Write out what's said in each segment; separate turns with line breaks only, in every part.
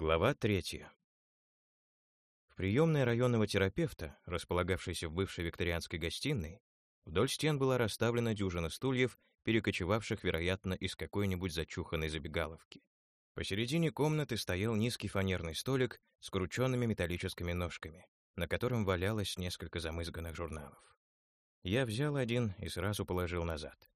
Глава третья. В приемной районного терапевта, располагавшейся в бывшей викторианской гостиной, вдоль стен была расставлена дюжина стульев, перекочевавших, вероятно, из какой-нибудь зачуханной забегаловки. Посередине комнаты стоял низкий фанерный столик с крученными металлическими ножками, на котором валялось несколько замызганных журналов. Я взял один и сразу положил назад.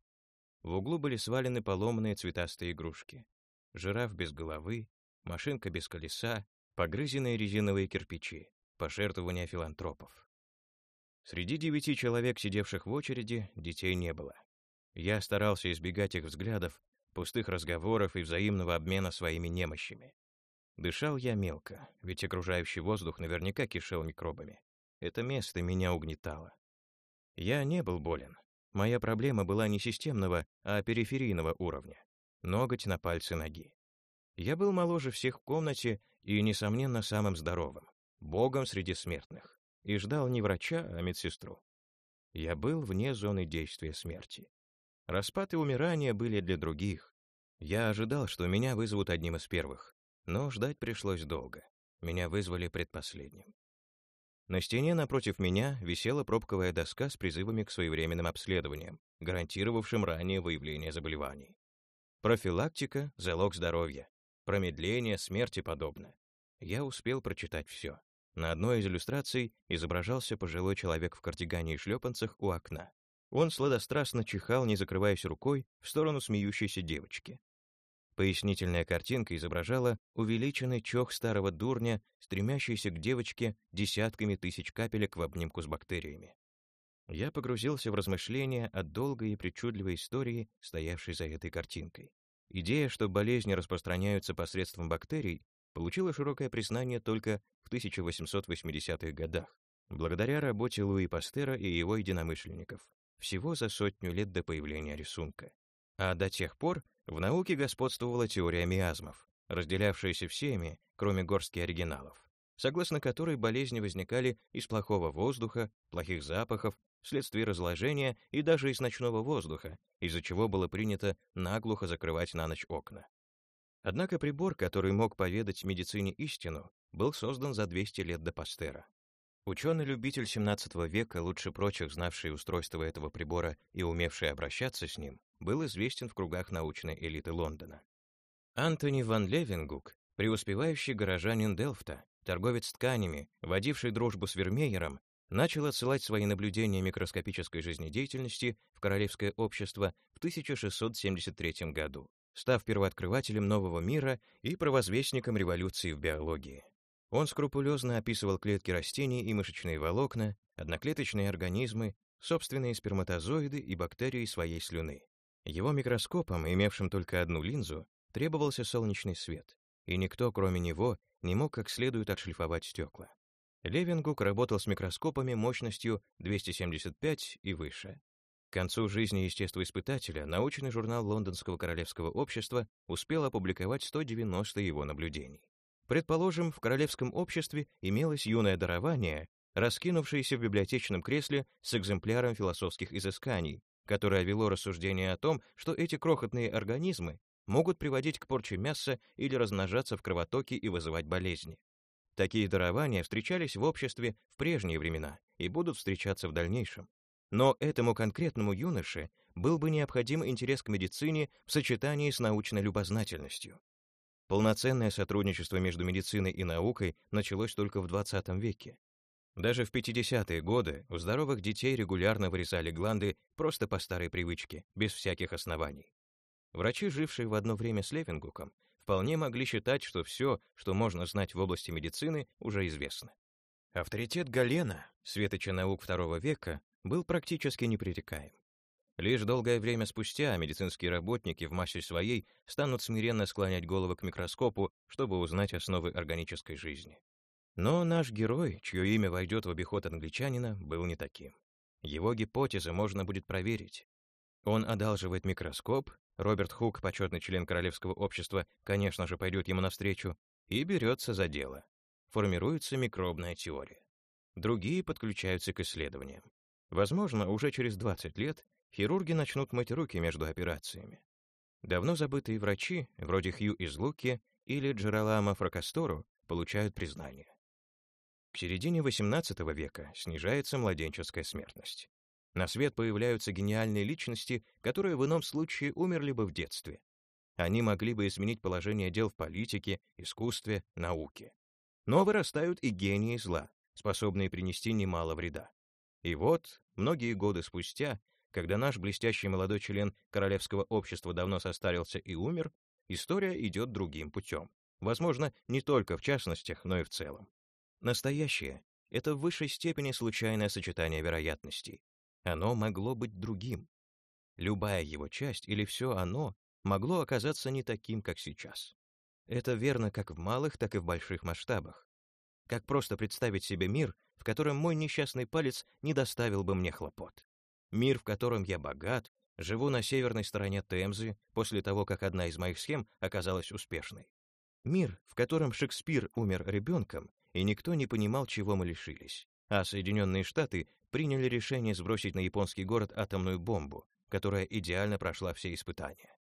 В углу были свалены поломанные цветастые игрушки. Жираф без головы, машинка без колеса, погрызенные резиновые кирпичи, пожертвования филантропов. Среди девяти человек, сидевших в очереди, детей не было. Я старался избегать их взглядов, пустых разговоров и взаимного обмена своими немощами. Дышал я мелко, ведь окружающий воздух наверняка кишел микробами. Это место меня угнетало. Я не был болен. Моя проблема была не системного, а периферийного уровня. Ноготь на пальце ноги. Я был моложе всех в комнате и, несомненно, самым здоровым, богом среди смертных, и ждал не врача, а медсестру. Я был вне зоны действия смерти. Распад и умирание были для других. Я ожидал, что меня вызовут одним из первых, но ждать пришлось долго. Меня вызвали предпоследним. На стене напротив меня висела пробковая доска с призывами к своевременным обследованиям, гарантировавшим раннее выявление заболеваний. Профилактика — залог здоровья. Промедление, смерти подобно. Я успел прочитать все. На одной из иллюстраций изображался пожилой человек в кардигане и шлепанцах у окна. Он сладострастно чихал, не закрываясь рукой, в сторону смеющейся девочки. Пояснительная картинка изображала увеличенный чох старого дурня, стремящийся к девочке десятками тысяч капелек в обнимку с бактериями. Я погрузился в размышления о долгой и причудливой истории, стоявшей за этой картинкой. Идея, что болезни распространяются посредством бактерий, получила широкое признание только в 1880-х годах, благодаря работе Луи Пастера и его единомышленников, всего за сотню лет до появления рисунка. А до тех пор в науке господствовала теория миазмов, разделявшаяся всеми, кроме горстки оригиналов, согласно которой болезни возникали из плохого воздуха, плохих запахов, вследствие разложения и даже из ночного воздуха, из-за чего было принято наглухо закрывать на ночь окна. Однако прибор, который мог поведать медицине истину, был создан за 200 лет до Пастера. Ученый-любитель XVII века, лучше прочих знавший устройство этого прибора и умевший обращаться с ним, был известен в кругах научной элиты Лондона. Антони ван Левенгук, преуспевающий горожанин Делфта, торговец тканями, водивший дружбу с Вермеером, начал отсылать свои наблюдения микроскопической жизнедеятельности в Королевское общество в 1673 году, став первооткрывателем нового мира и провозвестником революции в биологии. Он скрупулезно описывал клетки растений и мышечные волокна, одноклеточные организмы, собственные сперматозоиды и бактерии своей слюны. Его микроскопом, имевшим только одну линзу, требовался солнечный свет, и никто, кроме него, не мог как следует отшлифовать стекла. Левингук работал с микроскопами мощностью 275 и выше. К концу жизни естествоиспытателя научный журнал Лондонского королевского общества успел опубликовать 190 его наблюдений. Предположим, в королевском обществе имелось юное дарование, раскинувшееся в библиотечном кресле с экземпляром философских изысканий, которое вело рассуждение о том, что эти крохотные организмы могут приводить к порче мяса или размножаться в кровотоке и вызывать болезни. Такие дарования встречались в обществе в прежние времена и будут встречаться в дальнейшем. Но этому конкретному юноше был бы необходим интерес к медицине в сочетании с научной любознательностью. Полноценное сотрудничество между медициной и наукой началось только в 20 веке. Даже в 50-е годы у здоровых детей регулярно вырезали гланды просто по старой привычке, без всяких оснований. Врачи, жившие в одно время с Левингуком, вполне могли считать, что все, что можно знать в области медицины, уже известно. Авторитет Галена, светоча наук II века, был практически непререкаем. Лишь долгое время спустя медицинские работники в массе своей станут смиренно склонять головы к микроскопу, чтобы узнать основы органической жизни. Но наш герой, чье имя войдет в обиход англичанина, был не таким. Его гипотезы можно будет проверить. Он одалживает микроскоп, Роберт Хук, почетный член Королевского общества, конечно же, пойдет ему навстречу, и берется за дело. Формируется микробная теория. Другие подключаются к исследованиям. Возможно, уже через 20 лет хирурги начнут мыть руки между операциями. Давно забытые врачи, вроде Хью из Луки, или Джералама Фракастору получают признание. К середине XVIII века снижается младенческая смертность. На свет появляются гениальные личности, которые в ином случае умерли бы в детстве. Они могли бы изменить положение дел в политике, искусстве, науке. Но вырастают и гении зла, способные принести немало вреда. И вот, многие годы спустя, когда наш блестящий молодой член Королевского общества давно состарился и умер, история идет другим путем. Возможно, не только в частностях, но и в целом. Настоящее — это в высшей степени случайное сочетание вероятностей. Оно могло быть другим. Любая его часть или все оно могло оказаться не таким, как сейчас. Это верно как в малых, так и в больших масштабах. Как просто представить себе мир, в котором мой несчастный палец не доставил бы мне хлопот. Мир, в котором я богат, живу на северной стороне Темзы после того, как одна из моих схем оказалась успешной. Мир, в котором Шекспир умер ребенком, и никто не понимал, чего мы лишились. А Соединенные Штаты приняли решение сбросить на японский город атомную бомбу, которая идеально прошла все испытания.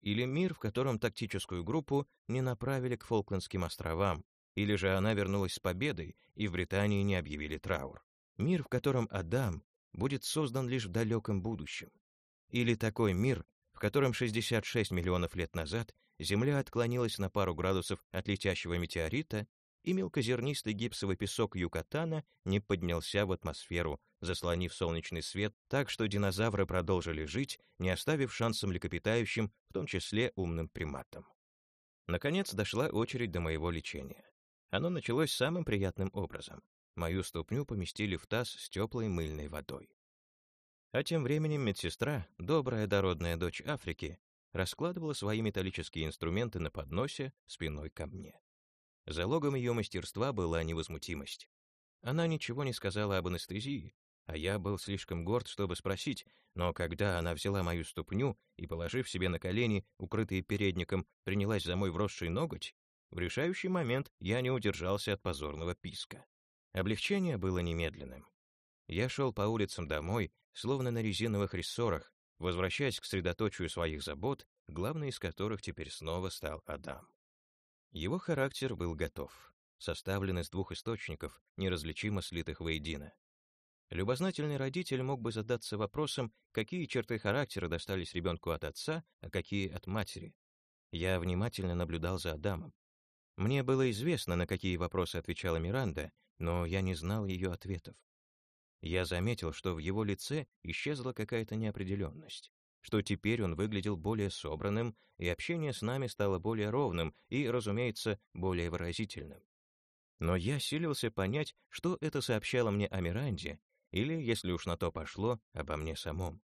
Или мир, в котором тактическую группу не направили к Фолклендским островам, или же она вернулась с победой, и в Британии не объявили траур. Мир, в котором Адам будет создан лишь в далеком будущем. Или такой мир, в котором 66 миллионов лет назад Земля отклонилась на пару градусов от летящего метеорита и мелкозернистый гипсовый песок Юкатана не поднялся в атмосферу, заслонив солнечный свет так, что динозавры продолжили жить, не оставив шанса млекопитающим, в том числе умным приматам. Наконец дошла очередь до моего лечения. Оно началось самым приятным образом. Мою ступню поместили в таз с теплой мыльной водой. А тем временем медсестра, добрая дородная дочь Африки, раскладывала свои металлические инструменты на подносе спиной ко мне. Залогом ее мастерства была невозмутимость. Она ничего не сказала об анестезии, а я был слишком горд, чтобы спросить, но когда она взяла мою ступню и, положив себе на колени, укрытые передником, принялась за мой вросший ноготь, в решающий момент я не удержался от позорного писка. Облегчение было немедленным. Я шел по улицам домой, словно на резиновых рессорах, возвращаясь к средоточию своих забот, главной из которых теперь снова стал Адам. Его характер был готов, составлен из двух источников, неразличимо слитых воедино. Любознательный родитель мог бы задаться вопросом, какие черты характера достались ребенку от отца, а какие от матери. Я внимательно наблюдал за Адамом. Мне было известно, на какие вопросы отвечала Миранда, но я не знал ее ответов. Я заметил, что в его лице исчезла какая-то неопределенность что теперь он выглядел более собранным, и общение с нами стало более ровным и, разумеется, более выразительным. Но я силился понять, что это сообщало мне о Миранде, или, если уж на то пошло, обо мне самом.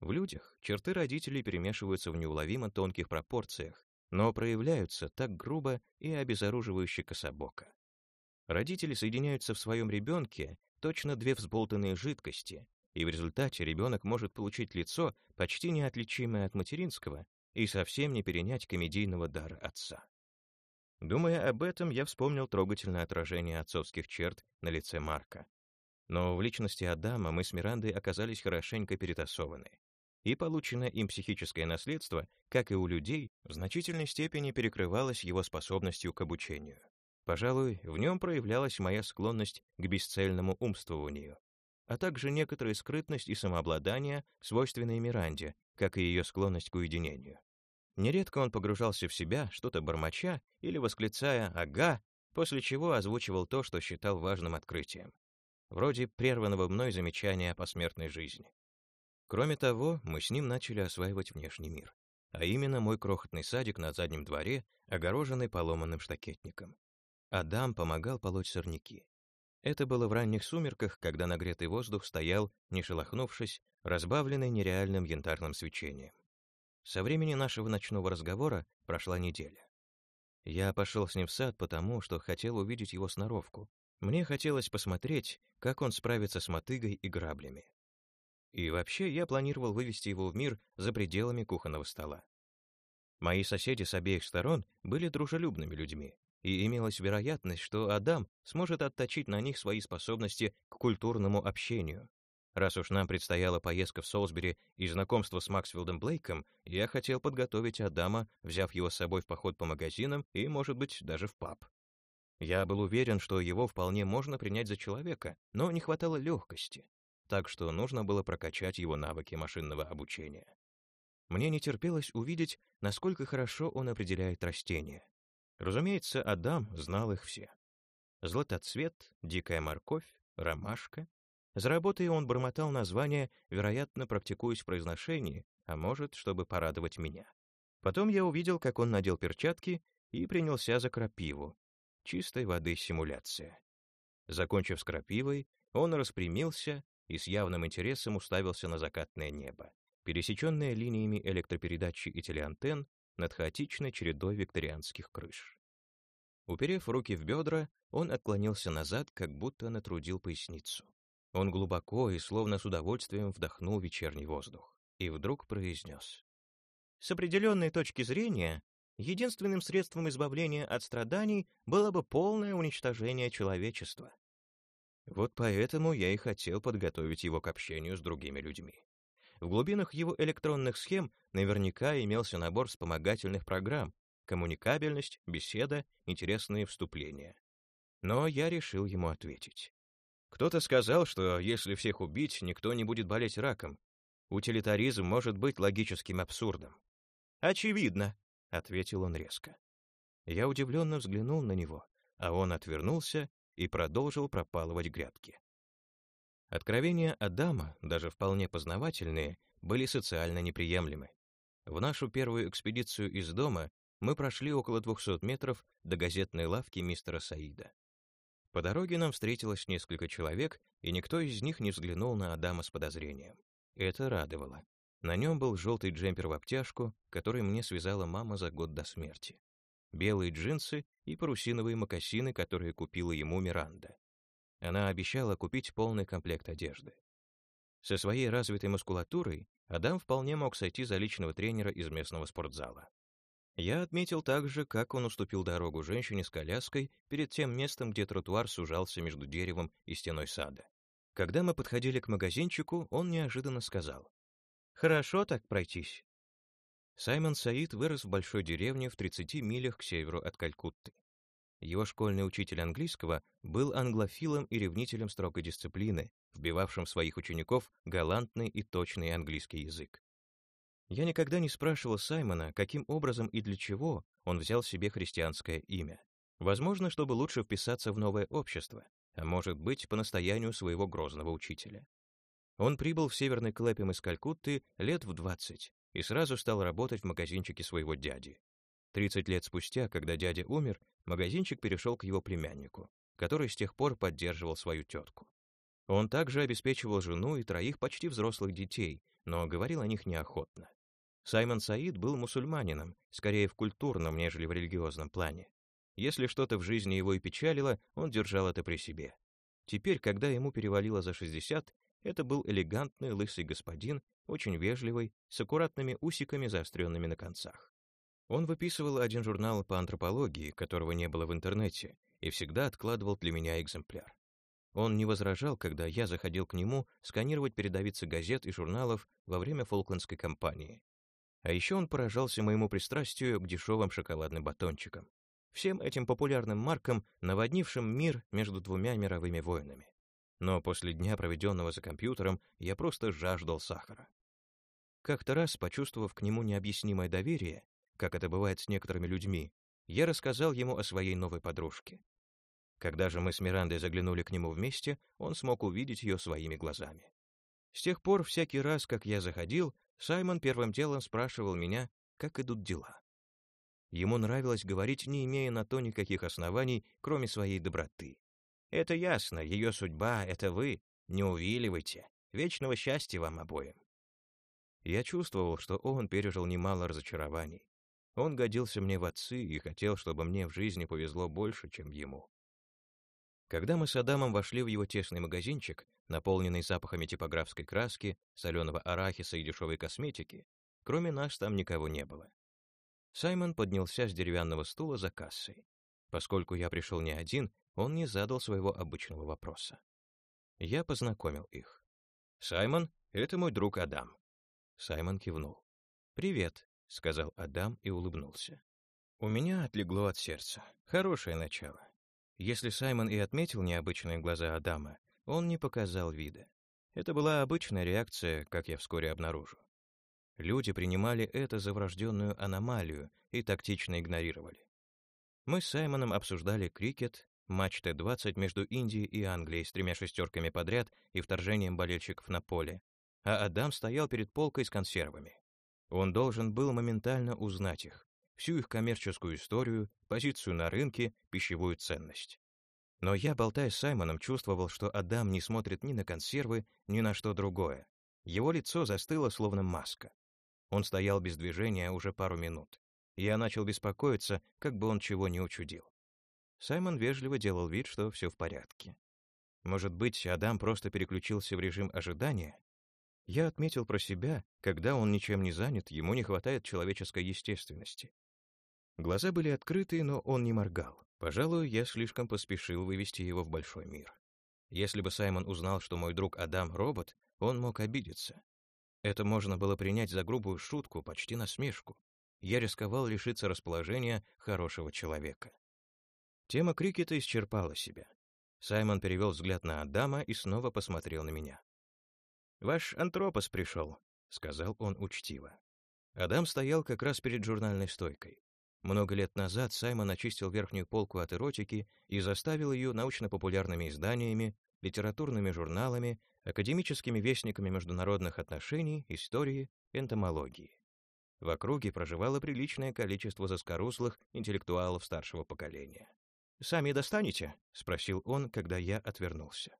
В людях черты родителей перемешиваются в неуловимо тонких пропорциях, но проявляются так грубо и обезоруживающе кособоко. Родители соединяются в своем ребенке точно две взболтанные жидкости, и в результате ребенок может получить лицо, почти неотличимое от материнского, и совсем не перенять комедийного дара отца. Думая об этом, я вспомнил трогательное отражение отцовских черт на лице Марка. Но в личности Адама мы с Мирандой оказались хорошенько перетасованы. И полученное им психическое наследство, как и у людей, в значительной степени перекрывалось его способностью к обучению. Пожалуй, в нем проявлялась моя склонность к бесцельному умствованию, а также некоторая скрытность и самообладание, свойственные Миранде, как и ее склонность к уединению. Нередко он погружался в себя, что-то бормоча или восклицая «ага», после чего озвучивал то, что считал важным открытием. Вроде прерванного мной замечания о посмертной жизни. Кроме того, мы с ним начали осваивать внешний мир, а именно мой крохотный садик на заднем дворе, огороженный поломанным штакетником. Адам помогал полоть сорняки. Это было в ранних сумерках, когда нагретый воздух стоял, не шелохнувшись, разбавленный нереальным янтарным свечением. Со времени нашего ночного разговора прошла неделя. Я пошел с ним в сад потому, что хотел увидеть его сноровку. Мне хотелось посмотреть, как он справится с мотыгой и граблями. И вообще я планировал вывести его в мир за пределами кухонного стола. Мои соседи с обеих сторон были дружелюбными людьми, и имелась вероятность, что Адам сможет отточить на них свои способности к культурному общению. Раз уж нам предстояла поездка в Солсбери и знакомство с Максфилдом Блейком, я хотел подготовить Адама, взяв его с собой в поход по магазинам и, может быть, даже в паб. Я был уверен, что его вполне можно принять за человека, но не хватало легкости, так что нужно было прокачать его навыки машинного обучения. Мне не терпелось увидеть, насколько хорошо он определяет растения. Разумеется, Адам знал их все. Златоцвет, дикая морковь, ромашка. За работой он бормотал названия, вероятно, практикуясь в произношении, а может, чтобы порадовать меня. Потом я увидел, как он надел перчатки и принялся за крапиву. Чистой воды симуляция. Закончив с крапивой, он распрямился и с явным интересом уставился на закатное небо, пересеченное линиями электропередачи и телеантенн над хаотичной чередой викторианских крыш. Уперев руки в бедра, он отклонился назад, как будто натрудил поясницу. Он глубоко и словно с удовольствием вдохнул вечерний воздух и вдруг произнес. С определенной точки зрения, единственным средством избавления от страданий было бы полное уничтожение человечества. Вот поэтому я и хотел подготовить его к общению с другими людьми. В глубинах его электронных схем наверняка имелся набор вспомогательных программ, коммуникабельность, беседа, интересные вступления. Но я решил ему ответить. Кто-то сказал, что если всех убить, никто не будет болеть раком. Утилитаризм может быть логическим абсурдом. «Очевидно», — ответил он резко. Я удивленно взглянул на него, а он отвернулся и продолжил пропалывать грядки. Откровения Адама, даже вполне познавательные, были социально неприемлемы. В нашу первую экспедицию из дома мы прошли около 200 метров до газетной лавки мистера Саида. По дороге нам встретилось несколько человек, и никто из них не взглянул на Адама с подозрением. Это радовало. На нем был желтый джемпер в обтяжку, который мне связала мама за год до смерти. Белые джинсы и парусиновые мокасины, которые купила ему Миранда. Она обещала купить полный комплект одежды. Со своей развитой мускулатурой Адам вполне мог сойти за личного тренера из местного спортзала. Я отметил также, как он уступил дорогу женщине с коляской перед тем местом, где тротуар сужался между деревом и стеной сада. Когда мы подходили к магазинчику, он неожиданно сказал, «Хорошо так пройтись». Саймон Саид вырос в большой деревне в 30 милях к северу от Калькутты. Его школьный учитель английского был англофилом и ревнителем строгой дисциплины, вбивавшим в своих учеников галантный и точный английский язык. Я никогда не спрашивал Саймона, каким образом и для чего он взял себе христианское имя. Возможно, чтобы лучше вписаться в новое общество, а может быть, по настоянию своего грозного учителя. Он прибыл в Северный Клэпем из Калькутты лет в 20 и сразу стал работать в магазинчике своего дяди. 30 лет спустя, когда дядя умер, магазинчик перешел к его племяннику, который с тех пор поддерживал свою тетку. Он также обеспечивал жену и троих почти взрослых детей, но говорил о них неохотно. Саймон Саид был мусульманином, скорее в культурном, нежели в религиозном плане. Если что-то в жизни его и печалило, он держал это при себе. Теперь, когда ему перевалило за 60, это был элегантный лысый господин, очень вежливый, с аккуратными усиками, заостренными на концах. Он выписывал один журнал по антропологии, которого не было в интернете, и всегда откладывал для меня экземпляр. Он не возражал, когда я заходил к нему сканировать передовицы газет и журналов во время Фолклендской кампании, а еще он поражался моему пристрастию к дешевым шоколадным батончикам. Всем этим популярным маркам, наводнившим мир между двумя мировыми войнами. Но после дня, проведенного за компьютером, я просто жаждал сахара. Как-то раз, почувствовав к нему необъяснимое доверие, как это бывает с некоторыми людьми, я рассказал ему о своей новой подружке. Когда же мы с Мирандой заглянули к нему вместе, он смог увидеть ее своими глазами. С тех пор, всякий раз, как я заходил, Саймон первым делом спрашивал меня, как идут дела. Ему нравилось говорить, не имея на то никаких оснований, кроме своей доброты. «Это ясно, ее судьба — это вы. Не увиливайте. Вечного счастья вам обоим». Я чувствовал, что он пережил немало разочарований. Он годился мне в отцы и хотел, чтобы мне в жизни повезло больше, чем ему. Когда мы с Адамом вошли в его тесный магазинчик, наполненный запахами типографской краски, соленого арахиса и дешевой косметики, кроме нас там никого не было. Саймон поднялся с деревянного стула за кассой. Поскольку я пришел не один, он не задал своего обычного вопроса. Я познакомил их. «Саймон — это мой друг Адам». Саймон кивнул. «Привет», — сказал Адам и улыбнулся. У меня отлегло от сердца. Хорошее начало. Если Саймон и отметил необычные глаза Адама, он не показал вида. Это была обычная реакция, как я вскоре обнаружу. Люди принимали это за врожденную аномалию и тактично игнорировали. Мы с Саймоном обсуждали крикет, матч Т-20 между Индией и Англией с тремя шестерками подряд и вторжением болельщиков на поле, а Адам стоял перед полкой с консервами. Он должен был моментально узнать их, всю их коммерческую историю, позицию на рынке, пищевую ценность. Но я, болтая с Саймоном, чувствовал, что Адам не смотрит ни на консервы, ни на что другое. Его лицо застыло, словно маска. Он стоял без движения уже пару минут. Я начал беспокоиться, как бы он чего не учудил. Саймон вежливо делал вид, что все в порядке. Может быть, Адам просто переключился в режим ожидания? Я отметил про себя, когда он ничем не занят, ему не хватает человеческой естественности. Глаза были открыты, но он не моргал. Пожалуй, я слишком поспешил вывести его в большой мир. Если бы Саймон узнал, что мой друг Адам — робот, он мог обидеться. Это можно было принять за грубую шутку, почти насмешку. Я рисковал лишиться расположения хорошего человека. Тема крикета исчерпала себя. Саймон перевел взгляд на Адама и снова посмотрел на меня. «Ваш антропос пришел», — сказал он учтиво. Адам стоял как раз перед журнальной стойкой. Много лет назад Саймон очистил верхнюю полку от эротики и заставил ее научно-популярными изданиями, литературными журналами, академическими вестниками международных отношений, истории, энтомологии. В округе проживало приличное количество заскоруслых интеллектуалов старшего поколения. «Сами достанете?» — спросил он, когда я отвернулся.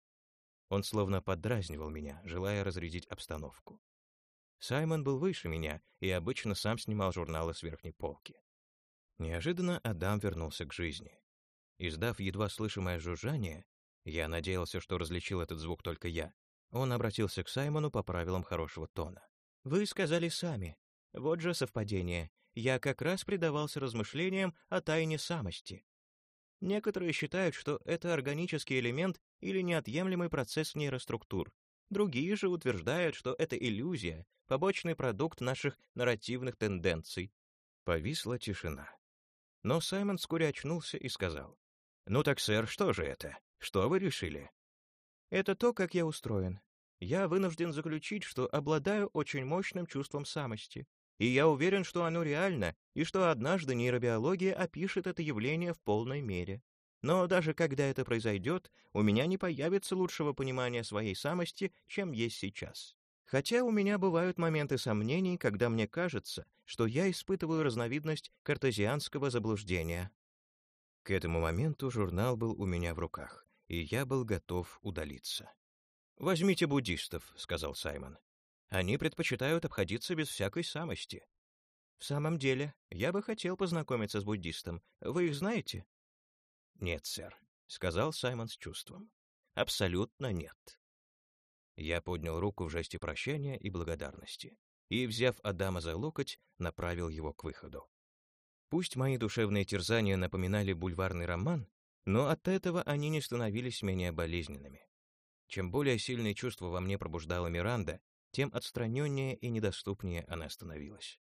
Он словно поддразнивал меня, желая разрядить обстановку. Саймон был выше меня и обычно сам снимал журналы с верхней полки. Неожиданно Адам вернулся к жизни. Издав едва слышимое жужжание, я надеялся, что различил этот звук только я, он обратился к Саймону по правилам хорошего тона. «Вы сказали сами. Вот же совпадение. Я как раз предавался размышлениям о тайне самости. Некоторые считают, что это органический элемент или неотъемлемый процесс нейроструктур. Другие же утверждают, что это иллюзия, побочный продукт наших нарративных тенденций. Повисла тишина. Но Саймон вскоре очнулся и сказал. «Ну так, сэр, что же это? Что вы решили?» Это то, как я устроен. Я вынужден заключить, что обладаю очень мощным чувством самости. И я уверен, что оно реально, и что однажды нейробиология опишет это явление в полной мере. Но даже когда это произойдет, у меня не появится лучшего понимания своей самости, чем есть сейчас. Хотя у меня бывают моменты сомнений, когда мне кажется, что я испытываю разновидность картезианского заблуждения. К этому моменту журнал был у меня в руках и я был готов удалиться. «Возьмите буддистов», — сказал Саймон. «Они предпочитают обходиться без всякой самости». «В самом деле, я бы хотел познакомиться с буддистом. Вы их знаете?» «Нет, сэр», — сказал Саймон с чувством. «Абсолютно нет». Я поднял руку в жесте прощания и благодарности и, взяв Адама за локоть, направил его к выходу. Пусть мои душевные терзания напоминали бульварный роман, но от этого они не становились менее болезненными. Чем более сильные чувства во мне пробуждала Миранда, тем отстраненнее и недоступнее она становилась.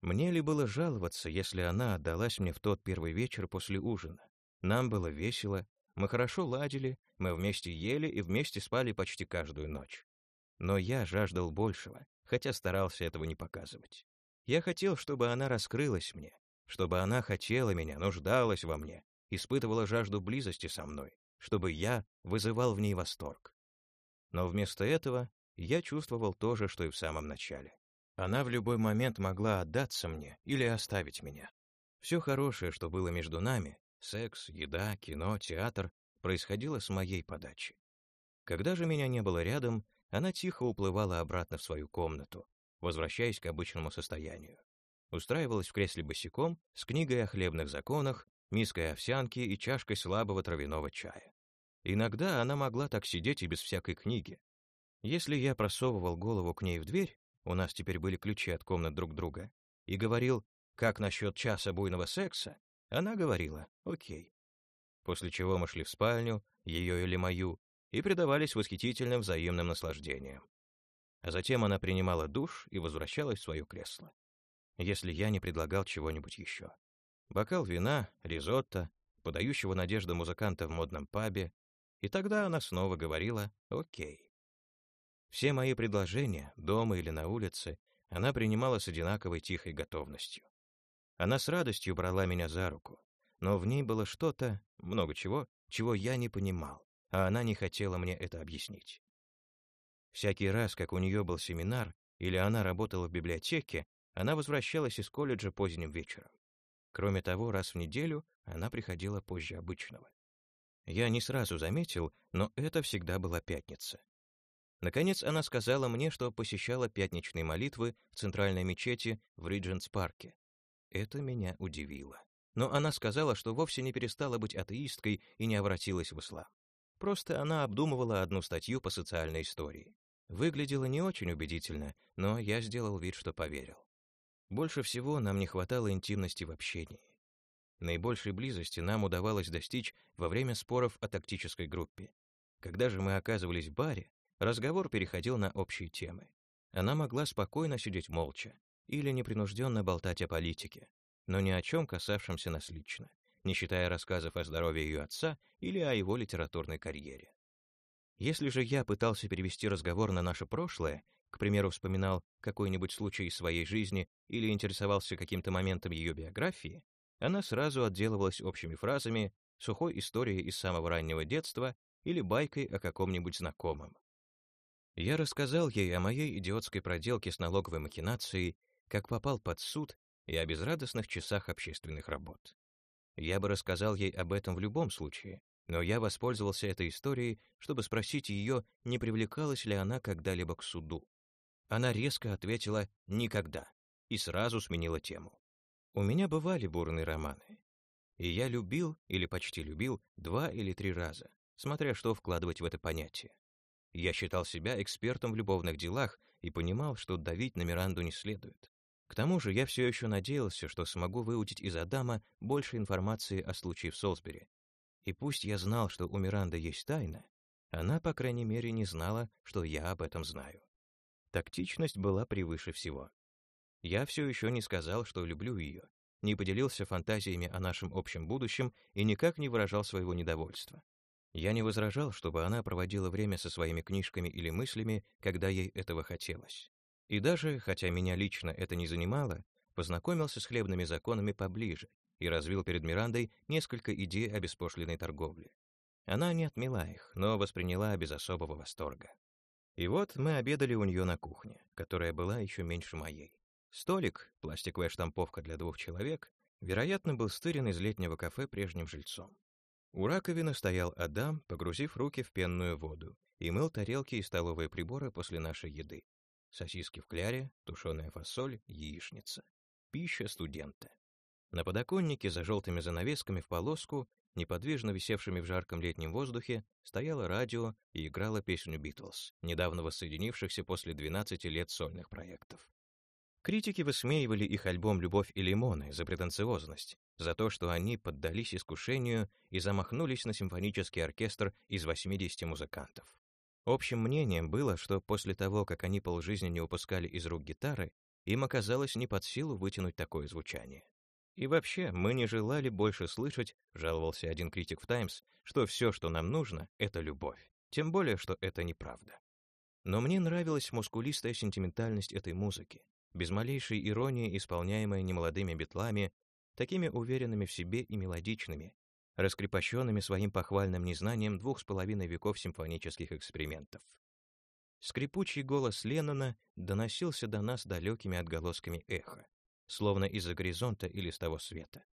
Мне ли было жаловаться, если она отдалась мне в тот первый вечер после ужина? Нам было весело, мы хорошо ладили, мы вместе ели и вместе спали почти каждую ночь. Но я жаждал большего, хотя старался этого не показывать. Я хотел, чтобы она раскрылась мне, чтобы она хотела меня, нуждалась во мне, испытывала жажду близости со мной, чтобы я вызывал в ней восторг. Но вместо этого я чувствовал то же, что и в самом начале. Она в любой момент могла отдаться мне или оставить меня. Все хорошее, что было между нами — секс, еда, кино, театр — происходило с моей подачи. Когда же меня не было рядом, она тихо уплывала обратно в свою комнату, возвращаясь к обычному состоянию. Устраивалась в кресле босиком с книгой о хлебных законах миской овсянки и чашкой слабого травяного чая. Иногда она могла так сидеть и без всякой книги. Если я просовывал голову к ней в дверь, у нас теперь были ключи от комнат друг друга, и говорил, как насчет часа буйного секса, она говорила «Окей». После чего мы шли в спальню, ее или мою, и предавались восхитительным взаимным наслаждениям. а затем она принимала душ и возвращалась в свое кресло. Если я не предлагал чего-нибудь еще. Бокал вина, ризотто, подающего надежду музыканта в модном пабе, и тогда она снова говорила «Окей». Все мои предложения, дома или на улице, она принимала с одинаковой тихой готовностью. Она с радостью брала меня за руку, но в ней было что-то, много чего, чего я не понимал, а она не хотела мне это объяснить. Всякий раз, как у нее был семинар или она работала в библиотеке, она возвращалась из колледжа поздним вечером. Кроме того, раз в неделю она приходила позже обычного. Я не сразу заметил, но это всегда была пятница. Наконец она сказала мне, что посещала пятничные молитвы в центральной мечети в Риджентс-парке. Это меня удивило. Но она сказала, что вовсе не перестала быть атеисткой и не обратилась в ислам. Просто она обдумывала одну статью по социальной истории. Выглядело не очень убедительно, но я сделал вид, что поверил. Больше всего нам не хватало интимности в общении. Наибольшей близости нам удавалось достичь во время споров о тактической группе. Когда же мы оказывались в баре, разговор переходил на общие темы. Она могла спокойно сидеть молча или непринужденно болтать о политике, но ни о чем касавшемся нас лично, не считая рассказов о здоровье ее отца или о его литературной карьере. Если же я пытался перевести разговор на наше прошлое, к примеру, вспоминал какой-нибудь случай из своей жизни или интересовался каким-то моментом ее биографии, она сразу отделывалась общими фразами, сухой историей из самого раннего детства или байкой о каком-нибудь знакомом. Я рассказал ей о моей идиотской проделке с налоговой махинацией, как попал под суд и о безрадостных часах общественных работ. Я бы рассказал ей об этом в любом случае, но я воспользовался этой историей, чтобы спросить ее, не привлекалась ли она когда-либо к суду. Она резко ответила «никогда» и сразу сменила тему. У меня бывали бурные романы. И я любил, или почти любил, два или три раза, смотря что вкладывать в это понятие. Я считал себя экспертом в любовных делах и понимал, что давить на Миранду не следует. К тому же я все еще надеялся, что смогу выудить из Адама больше информации о случае в Солсбери. И пусть я знал, что у Миранды есть тайна, она, по крайней мере, не знала, что я об этом знаю. Тактичность была превыше всего. Я все еще не сказал, что люблю ее, не поделился фантазиями о нашем общем будущем и никак не выражал своего недовольства. Я не возражал, чтобы она проводила время со своими книжками или мыслями, когда ей этого хотелось. И даже, хотя меня лично это не занимало, познакомился с хлебными законами поближе и развил перед Мирандой несколько идей о беспошлиной торговле. Она не отмела их, но восприняла без особого восторга. И вот мы обедали у нее на кухне, которая была еще меньше моей. Столик, пластиковая штамповка для двух человек, вероятно, был стырен из летнего кафе прежним жильцом. У раковины стоял Адам, погрузив руки в пенную воду, и мыл тарелки и столовые приборы после нашей еды. Сосиски в кляре, тушеная фасоль, яичница. Пища студента. На подоконнике за желтыми занавесками в полоску неподвижно висевшими в жарком летнем воздухе, стояло радио и играла песню «Битлз», недавно воссоединившихся после 12 лет сольных проектов. Критики высмеивали их альбом «Любовь и лимоны» за претенциозность, за то, что они поддались искушению и замахнулись на симфонический оркестр из 80 музыкантов. Общим мнением было, что после того, как они полжизни не упускали из рук гитары, им оказалось не под силу вытянуть такое звучание. И вообще, мы не желали больше слышать, жаловался один критик в Times, что все, что нам нужно, это любовь. Тем более, что это неправда. Но мне нравилась мускулистая сентиментальность этой музыки, без малейшей иронии, исполняемая немолодыми битлами, такими уверенными в себе и мелодичными, раскрепощенными своим похвальным незнанием двух с половиной веков симфонических экспериментов. Скрипучий голос Леннона доносился до нас далекими отголосками эха словно из-за горизонта или с того света.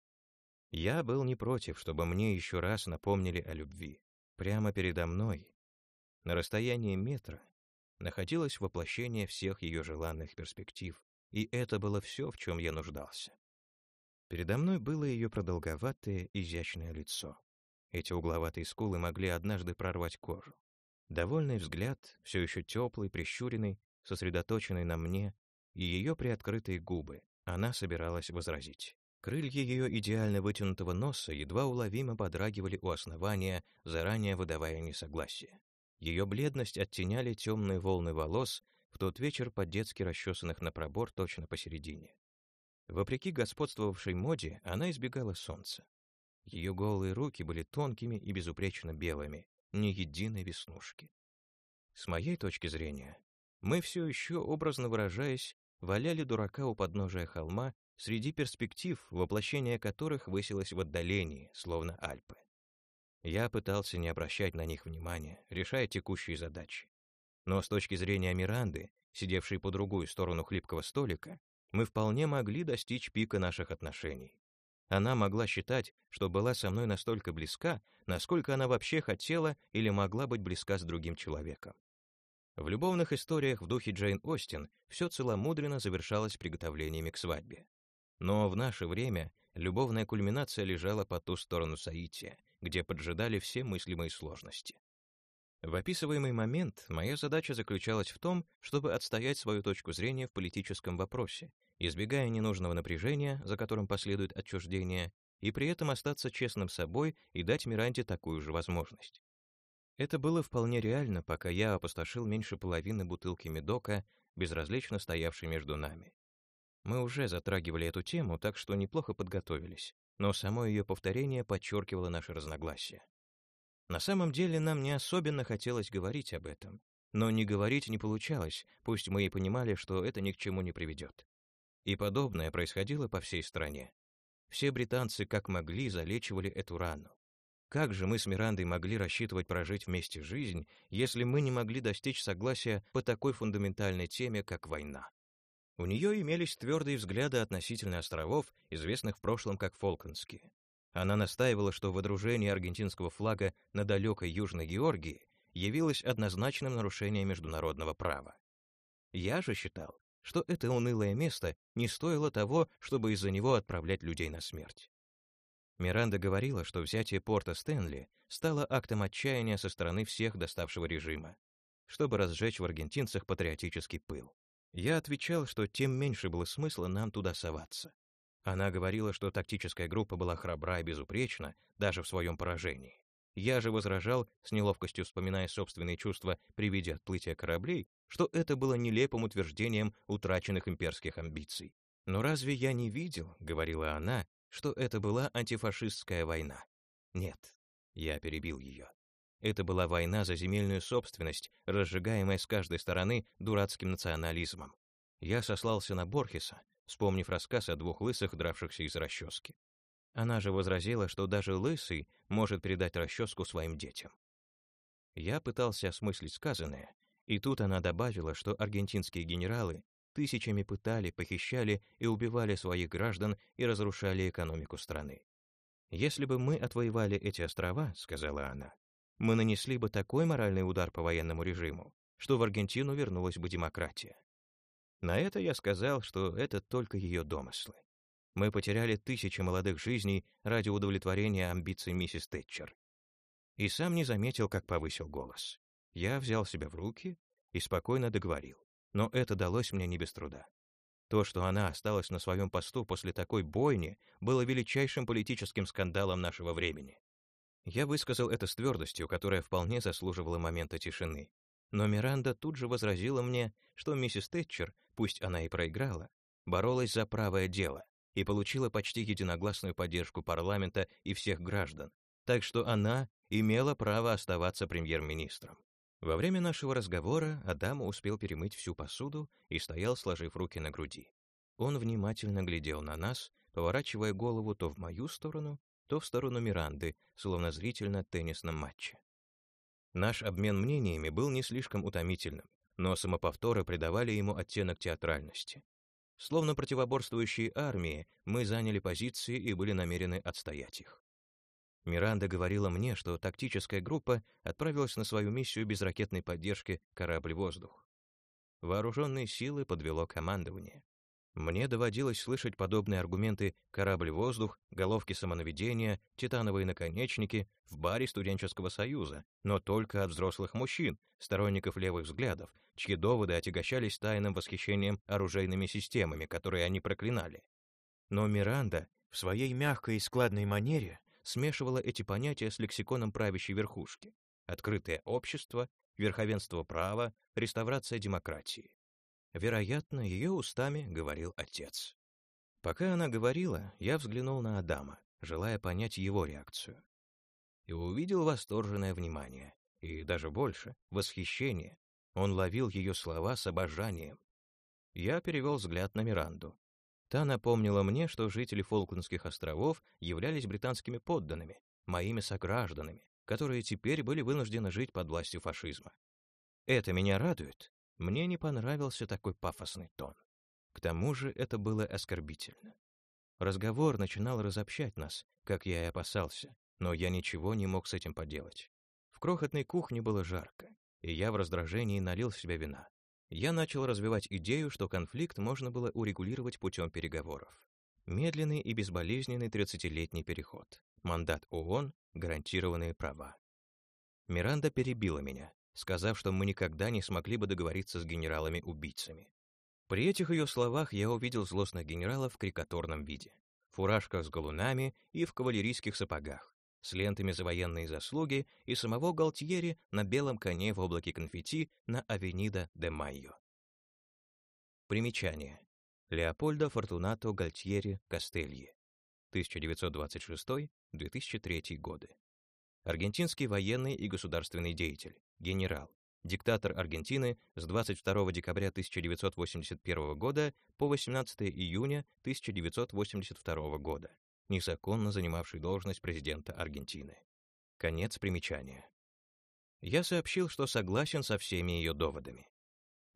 Я был не против, чтобы мне еще раз напомнили о любви. Прямо передо мной, на расстоянии метра, находилось воплощение всех ее желанных перспектив, и это было все, в чем я нуждался. Передо мной было ее продолговатое, изящное лицо. Эти угловатые скулы могли однажды прорвать кожу. Довольный взгляд, все еще теплый, прищуренный, сосредоточенный на мне, и ее приоткрытые губы, она собиралась возразить. Крылья ее идеально вытянутого носа едва уловимо подрагивали у основания, заранее выдавая несогласие. Ее бледность оттеняли темные волны волос, в тот вечер по-детски расчесанных на пробор точно посередине. Вопреки господствовавшей моде, она избегала солнца. Ее голые руки были тонкими и безупречно белыми, ни единой веснушки. С моей точки зрения, мы все еще, образно выражаясь, валяли дурака у подножия холма среди перспектив, воплощение которых высилось в отдалении, словно Альпы. Я пытался не обращать на них внимания, решая текущие задачи. Но с точки зрения Миранды, сидевшей по другую сторону хлипкого столика, мы вполне могли достичь пика наших отношений. Она могла считать, что была со мной настолько близка, насколько она вообще хотела или могла быть близка с другим человеком. В любовных историях в духе Джейн Остин все целомудренно завершалось приготовлениями к свадьбе. Но в наше время любовная кульминация лежала по ту сторону Саития, где поджидали все мыслимые сложности. В описываемый момент моя задача заключалась в том, чтобы отстоять свою точку зрения в политическом вопросе, избегая ненужного напряжения, за которым последует отчуждение, и при этом остаться честным собой и дать Миранде такую же возможность. Это было вполне реально, пока я опустошил меньше половины бутылки медока, безразлично стоявшей между нами. Мы уже затрагивали эту тему, так что неплохо подготовились но само ее повторение подчеркивало наши разногласия. На самом деле нам не особенно хотелось говорить об этом, но не говорить не получалось, пусть мы и понимали, что это ни к чему не приведет. И подобное происходило по всей стране. Все британцы как могли залечивали эту рану. Как же мы с Мирандой могли рассчитывать прожить вместе жизнь, если мы не могли достичь согласия по такой фундаментальной теме, как война? У нее имелись твердые взгляды относительно островов, известных в прошлом как Фолклендские. Она настаивала, что водружение аргентинского флага на далекой Южной Георгии явилось однозначным нарушением международного права. Я же считал, что это унылое место не стоило того, чтобы из-за него отправлять людей на смерть. Миранда говорила, что взятие порта Стэнли стало актом отчаяния со стороны всех доставшего режима, чтобы разжечь в аргентинцах патриотический пыл. Я отвечал, что тем меньше было смысла нам туда соваться. Она говорила, что тактическая группа была храбра и безупречна, даже в своем поражении. Я же возражал, с неловкостью вспоминая собственные чувства при виде отплытия кораблей, что это было нелепым утверждением утраченных имперских амбиций. «Но разве я не видел, — говорила она, — что это была антифашистская война?» «Нет», — я перебил ее. Это была война за земельную собственность, разжигаемая с каждой стороны дурацким национализмом. Я сослался на Борхеса, вспомнив рассказ о двух лысых, дравшихся из расчески. Она же возразила, что даже лысый может передать расческу своим детям. Я пытался осмыслить сказанное, и тут она добавила, что аргентинские генералы тысячами пытали, похищали и убивали своих граждан и разрушали экономику страны. «Если бы мы отвоевали эти острова, — сказала она, мы нанесли бы такой моральный удар по военному режиму, что в Аргентину вернулась бы демократия. На это я сказал, что это только ее домыслы. Мы потеряли тысячи молодых жизней ради удовлетворения амбиций миссис Тэтчер. И сам не заметил, как повысил голос. Я взял себя в руки и спокойно договорил. Но это далось мне не без труда. То, что она осталась на своем посту после такой бойни, было величайшим политическим скандалом нашего времени. Я высказал это с твердостью, которая вполне заслуживала момента тишины. Но Миранда тут же возразила мне, что миссис Тэтчер, пусть она и проиграла, боролась за правое дело и получила почти единогласную поддержку парламента и всех граждан, так что она имела право оставаться премьер-министром. Во время нашего разговора Адама успел перемыть всю посуду и стоял, сложив руки на груди. Он внимательно глядел на нас, поворачивая голову то в мою сторону, то в сторону Миранды, словно зритель на теннисном матче. Наш обмен мнениями был не слишком утомительным, но самоповторы придавали ему оттенок театральности. Словно противоборствующие армии, мы заняли позиции и были намерены отстоять их. Миранда говорила мне, что тактическая группа отправилась на свою миссию без ракетной поддержки корабль-воздух. Вооруженные силы подвело командование. Мне доводилось слышать подобные аргументы «корабль-воздух», «головки самонаведения», «титановые наконечники» в баре студенческого союза, но только от взрослых мужчин, сторонников левых взглядов, чьи доводы отягощались тайным восхищением оружейными системами, которые они проклинали. Но Миранда в своей мягкой и складной манере смешивала эти понятия с лексиконом правящей верхушки. Открытое общество, верховенство права, реставрация демократии. Вероятно, ее устами говорил отец. Пока она говорила, я взглянул на Адама, желая понять его реакцию. И увидел восторженное внимание, и даже больше — восхищение. Он ловил ее слова с обожанием. Я перевел взгляд на Миранду. Та напомнила мне, что жители Фолклендских островов являлись британскими подданными, моими согражданами, которые теперь были вынуждены жить под властью фашизма. Это меня радует. Мне не понравился такой пафосный тон. К тому же это было оскорбительно. Разговор начинал разобщать нас, как я и опасался, но я ничего не мог с этим поделать. В крохотной кухне было жарко, и я в раздражении налил в себя вина. Я начал развивать идею, что конфликт можно было урегулировать путем переговоров. Медленный и безболезненный 30-летний переход. Мандат ООН, гарантированные права. Миранда перебила меня, сказав, что мы никогда не смогли бы договориться с генералами-убийцами. При этих ее словах я увидел злостных генералов в крикаторном виде, в фуражках с галунами и в кавалерийских сапогах, с лентами за военные заслуги и самого Галтьери на белом коне в облаке конфетти на Авенида де Майо. Примечание. Леопольдо Фортунато Гальтьери Кастельи, 1926-2003 годы. Аргентинский военный и государственный деятель, генерал, диктатор Аргентины с 22 декабря 1981 года по 18 июня 1982 года, незаконно занимавший должность президента Аргентины. Конец примечания. Я сообщил, что согласен со всеми ее доводами.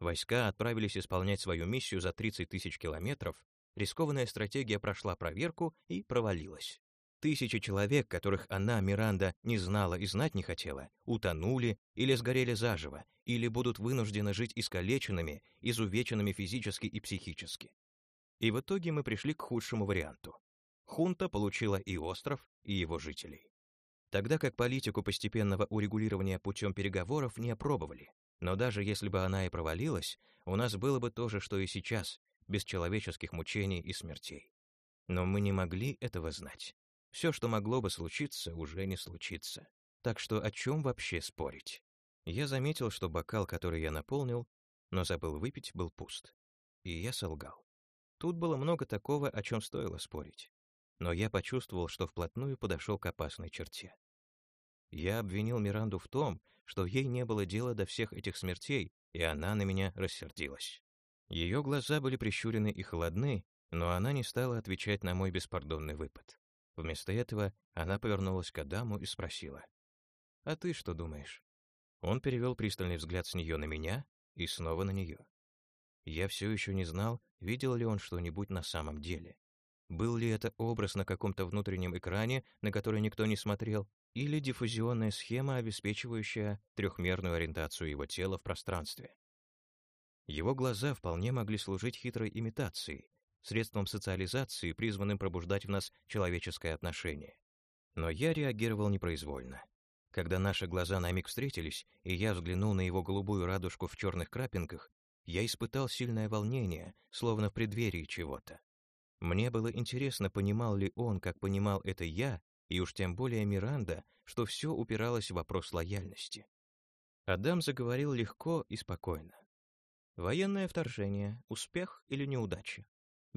Войска отправились исполнять свою миссию за 30 тысяч километров, рискованная стратегия прошла проверку и провалилась. Тысячи человек, которых она, Миранда, не знала и знать не хотела, утонули или сгорели заживо, или будут вынуждены жить искалеченными, изувеченными физически и психически. И в итоге мы пришли к худшему варианту. Хунта получила и остров, и его жителей. Тогда как политику постепенного урегулирования путем переговоров не опробовали. Но даже если бы она и провалилась, у нас было бы то же, что и сейчас, без человеческих мучений и смертей. Но мы не могли этого знать. Все, что могло бы случиться, уже не случится. Так что о чем вообще спорить? Я заметил, что бокал, который я наполнил, но забыл выпить, был пуст. И я солгал. Тут было много такого, о чем стоило спорить. Но я почувствовал, что вплотную подошел к опасной черте. Я обвинил Миранду в том, что ей не было дела до всех этих смертей, и она на меня рассердилась. Ее глаза были прищурены и холодны, но она не стала отвечать на мой беспардонный выпад. Вместо этого она повернулась к Адаму и спросила, «А ты что думаешь?» Он перевел пристальный взгляд с нее на меня и снова на нее. Я все еще не знал, видел ли он что-нибудь на самом деле. Был ли это образ на каком-то внутреннем экране, на который никто не смотрел, или диффузионная схема, обеспечивающая трехмерную ориентацию его тела в пространстве. Его глаза вполне могли служить хитрой имитацией, средством социализации, призванным пробуждать в нас человеческое отношение. Но я реагировал непроизвольно. Когда наши глаза на миг встретились, и я взглянул на его голубую радужку в черных крапинках, я испытал сильное волнение, словно в преддверии чего-то. Мне было интересно, понимал ли он, как понимал это я, и уж тем более Миранда, что все упиралось в вопрос лояльности. Адам заговорил легко и спокойно. Военное вторжение, успех или неудача?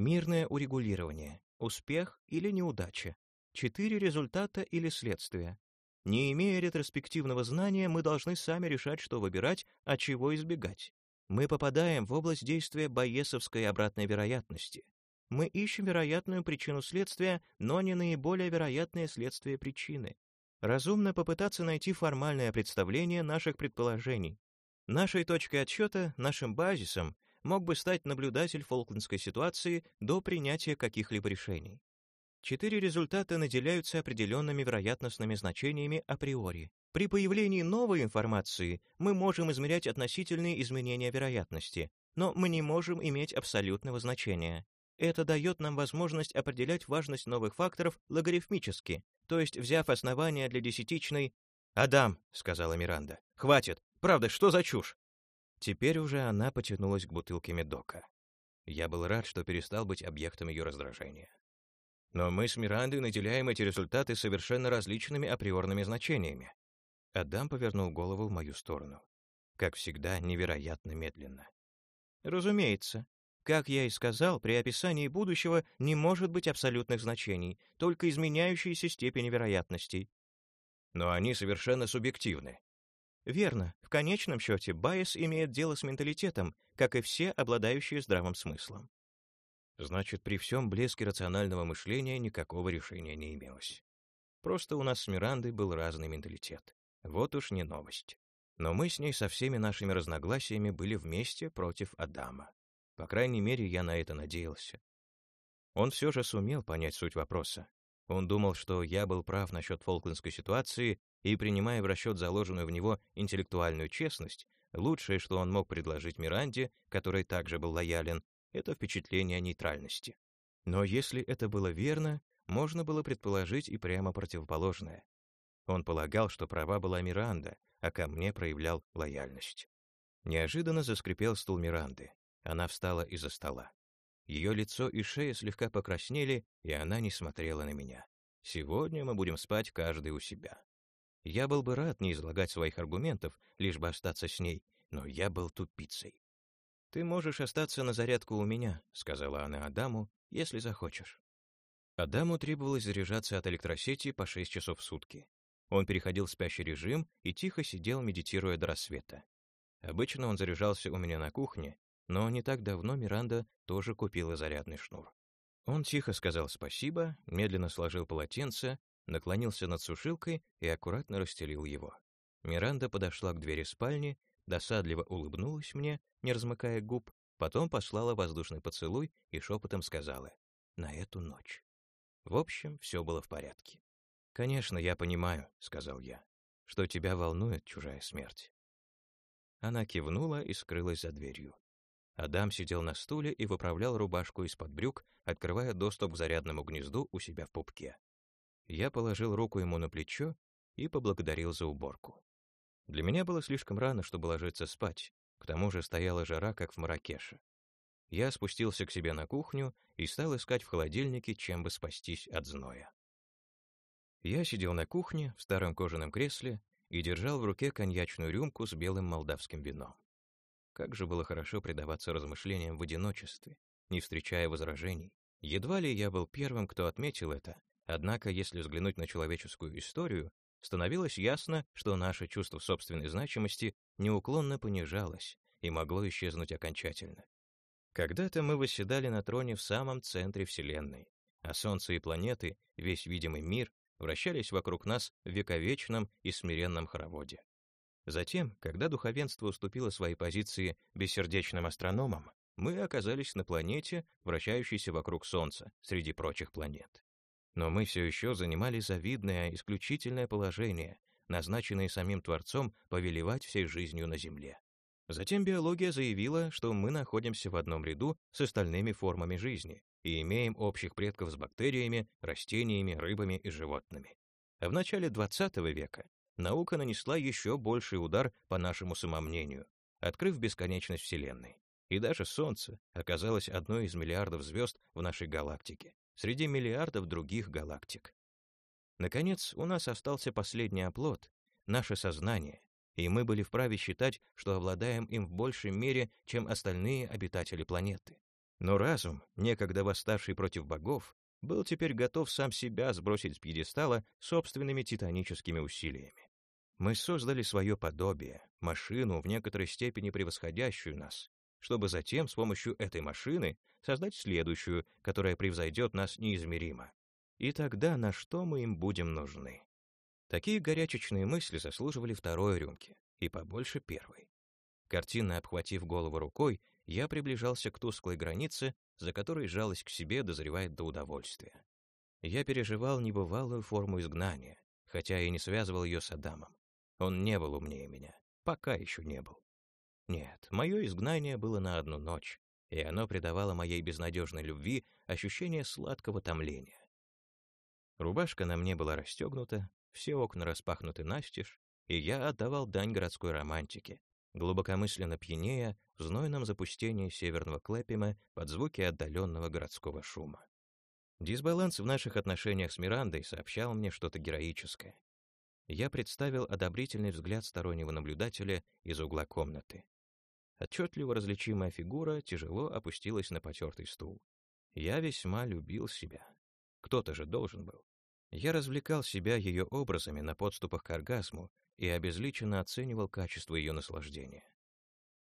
Мирное урегулирование. Успех или неудача. Четыре результата или следствия. Не имея ретроспективного знания, мы должны сами решать, что выбирать, а чего избегать. Мы попадаем в область действия Байесовской обратной вероятности. Мы ищем вероятную причину следствия, но не наиболее вероятное следствие причины. Разумно попытаться найти формальное представление наших предположений. Нашей точкой отсчета, нашим базисом мог бы стать наблюдатель фолклендской ситуации до принятия каких-либо решений. Четыре результата наделяются определенными вероятностными значениями априори. При появлении новой информации мы можем измерять относительные изменения вероятности, но мы не можем иметь абсолютного значения. Это дает нам возможность определять важность новых факторов логарифмически, то есть взяв основания для десятичной «Адам», — сказала Миранда, — «хватит! Правда, что за чушь? Теперь уже она потянулась к бутылке медока. Я был рад, что перестал быть объектом ее раздражения. Но мы с Мирандой наделяем эти результаты совершенно различными априорными значениями. Адам повернул голову в мою сторону. Как всегда, невероятно медленно. Разумеется. Как я и сказал, при описании будущего не может быть абсолютных значений, только изменяющиеся степени вероятностей. Но они совершенно субъективны. Верно. В конечном счете, байс имеет дело с менталитетом, как и все, обладающие здравым смыслом. Значит, при всем блеске рационального мышления никакого решения не имелось. Просто у нас с Мирандой был разный менталитет. Вот уж не новость. Но мы с ней со всеми нашими разногласиями были вместе против Адама. По крайней мере, я на это надеялся. Он все же сумел понять суть вопроса. Он думал, что я был прав насчет фолклендской ситуации, и, принимая в расчет заложенную в него интеллектуальную честность, лучшее, что он мог предложить Миранде, который также был лоялен, это впечатление нейтральности. Но если это было верно, можно было предположить и прямо противоположное. Он полагал, что права была Миранда, а ко мне проявлял лояльность. Неожиданно заскрипел стул Миранды. Она встала из-за стола. Ее лицо и шея слегка покраснели, и она не смотрела на меня. Сегодня мы будем спать каждый у себя. Я был бы рад не излагать своих аргументов, лишь бы остаться с ней, но я был тупицей. «Ты можешь остаться на зарядку у меня», — сказала она Адаму, — «если захочешь». Адаму требовалось заряжаться от электросети по 6 часов в сутки. Он переходил в спящий режим и тихо сидел, медитируя до рассвета. Обычно он заряжался у меня на кухне, но не так давно Миранда тоже купила зарядный шнур. Он тихо сказал спасибо, медленно сложил полотенце, наклонился над сушилкой и аккуратно расстелил его. Миранда подошла к двери спальни, досадливо улыбнулась мне, не размыкая губ, потом послала воздушный поцелуй и шепотом сказала «на эту ночь». В общем, все было в порядке. «Конечно, я понимаю», — сказал я, — «что тебя волнует чужая смерть». Она кивнула и скрылась за дверью. Адам сидел на стуле и выправлял рубашку из-под брюк, открывая доступ к зарядному гнезду у себя в пупке. Я положил руку ему на плечо и поблагодарил за уборку. Для меня было слишком рано, чтобы ложиться спать, к тому же стояла жара, как в Маракеше. Я спустился к себе на кухню и стал искать в холодильнике, чем бы спастись от зноя. Я сидел на кухне в старом кожаном кресле и держал в руке коньячную рюмку с белым молдавским вином. Как же было хорошо предаваться размышлениям в одиночестве, не встречая возражений. Едва ли я был первым, кто отметил это, однако, если взглянуть на человеческую историю, становилось ясно, что наше чувство собственной значимости неуклонно понижалось и могло исчезнуть окончательно. Когда-то мы восседали на троне в самом центре Вселенной, а Солнце и планеты, весь видимый мир, вращались вокруг нас в вековечном и смиренном хороводе. Затем, когда духовенство уступило свои позиции бессердечным астрономам, мы оказались на планете, вращающейся вокруг Солнца, среди прочих планет. Но мы все еще занимали завидное, исключительное положение, назначенное самим Творцом повелевать всей жизнью на Земле. Затем биология заявила, что мы находимся в одном ряду с остальными формами жизни, и имеем общих предков с бактериями, растениями, рыбами и животными. А в начале 20 века наука нанесла еще больший удар по нашему самомнению, открыв бесконечность Вселенной. И даже Солнце оказалось одной из миллиардов звезд в нашей галактике, среди миллиардов других галактик. Наконец, у нас остался последний оплот — наше сознание, и мы были вправе считать, что обладаем им в большей мере, чем остальные обитатели планеты. Но разум, некогда восставший против богов, был теперь готов сам себя сбросить с пьедестала собственными титаническими усилиями. Мы создали свое подобие, машину, в некоторой степени превосходящую нас, чтобы затем с помощью этой машины создать следующую, которая превзойдет нас неизмеримо. И тогда на что мы им будем нужны? Такие горячечные мысли заслуживали второй рюмки, и побольше первой. Картинно обхватив голову рукой, я приближался к тусклой границе, за которой жалость к себе дозревает до удовольствия. Я переживал небывалую форму изгнания, хотя и не связывал ее с Адамом. Он не был умнее меня, пока еще не был. Нет, мое изгнание было на одну ночь, и оно придавало моей безнадежной любви ощущение сладкого томления. Рубашка на мне была расстегнута, все окна распахнуты настежь, и я отдавал дань городской романтике, глубокомысленно пьянея в знойном запустении северного Клэпима под звуки отдаленного городского шума. Дисбаланс в наших отношениях с Мирандой сообщал мне что-то героическое. Я представил одобрительный взгляд стороннего наблюдателя из угла комнаты. Отчетливо различимая фигура тяжело опустилась на потертый стул. Я весьма любил себя. Кто-то же должен был. Я развлекал себя ее образами на подступах к оргазму и обезличенно оценивал качество ее наслаждения.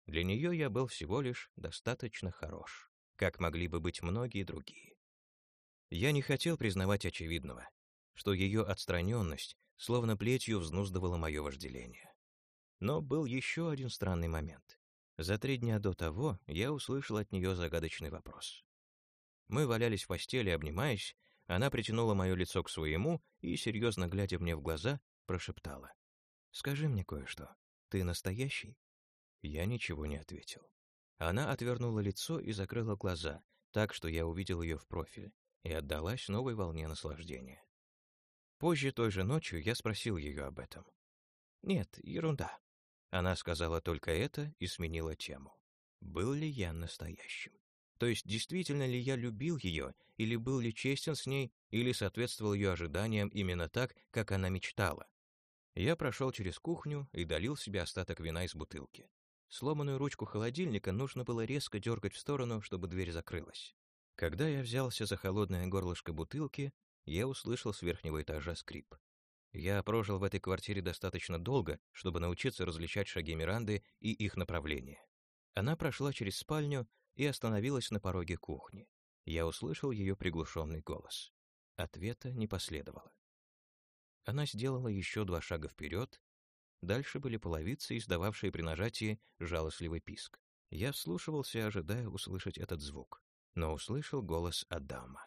Для нее я был всего лишь достаточно хорош, как могли бы быть многие другие. Я не хотел признавать очевидного, что ее отстраненность словно плетью взнуздывала мое вожделение. Но был еще один странный момент. За три дня до того я услышал от нее загадочный вопрос. Мы валялись в постели, обнимаясь, она притянула мое лицо к своему и, серьезно глядя мне в глаза, прошептала. «Скажи мне кое-что. Ты настоящий?» Я ничего не ответил. Она отвернула лицо и закрыла глаза, так что я увидел ее в профиль, и отдалась новой волне наслаждения. Позже той же ночью я спросил ее об этом. «Нет, ерунда. Она сказала только это и сменила тему. Был ли я настоящим? То есть, действительно ли я любил ее, или был ли честен с ней, или соответствовал ее ожиданиям именно так, как она мечтала? Я прошел через кухню и долил себе остаток вина из бутылки. Сломанную ручку холодильника нужно было резко дергать в сторону, чтобы дверь закрылась. Когда я взялся за холодное горлышко бутылки, я услышал с верхнего этажа скрип. Я прожил в этой квартире достаточно долго, чтобы научиться различать шаги Миранды и их направление. Она прошла через спальню и остановилась на пороге кухни. Я услышал ее приглушенный голос. Ответа не последовало. Она сделала еще два шага вперед. Дальше были половицы, издававшие при нажатии жалостливый писк. Я вслушивался, ожидая услышать этот звук, но услышал голос Адама.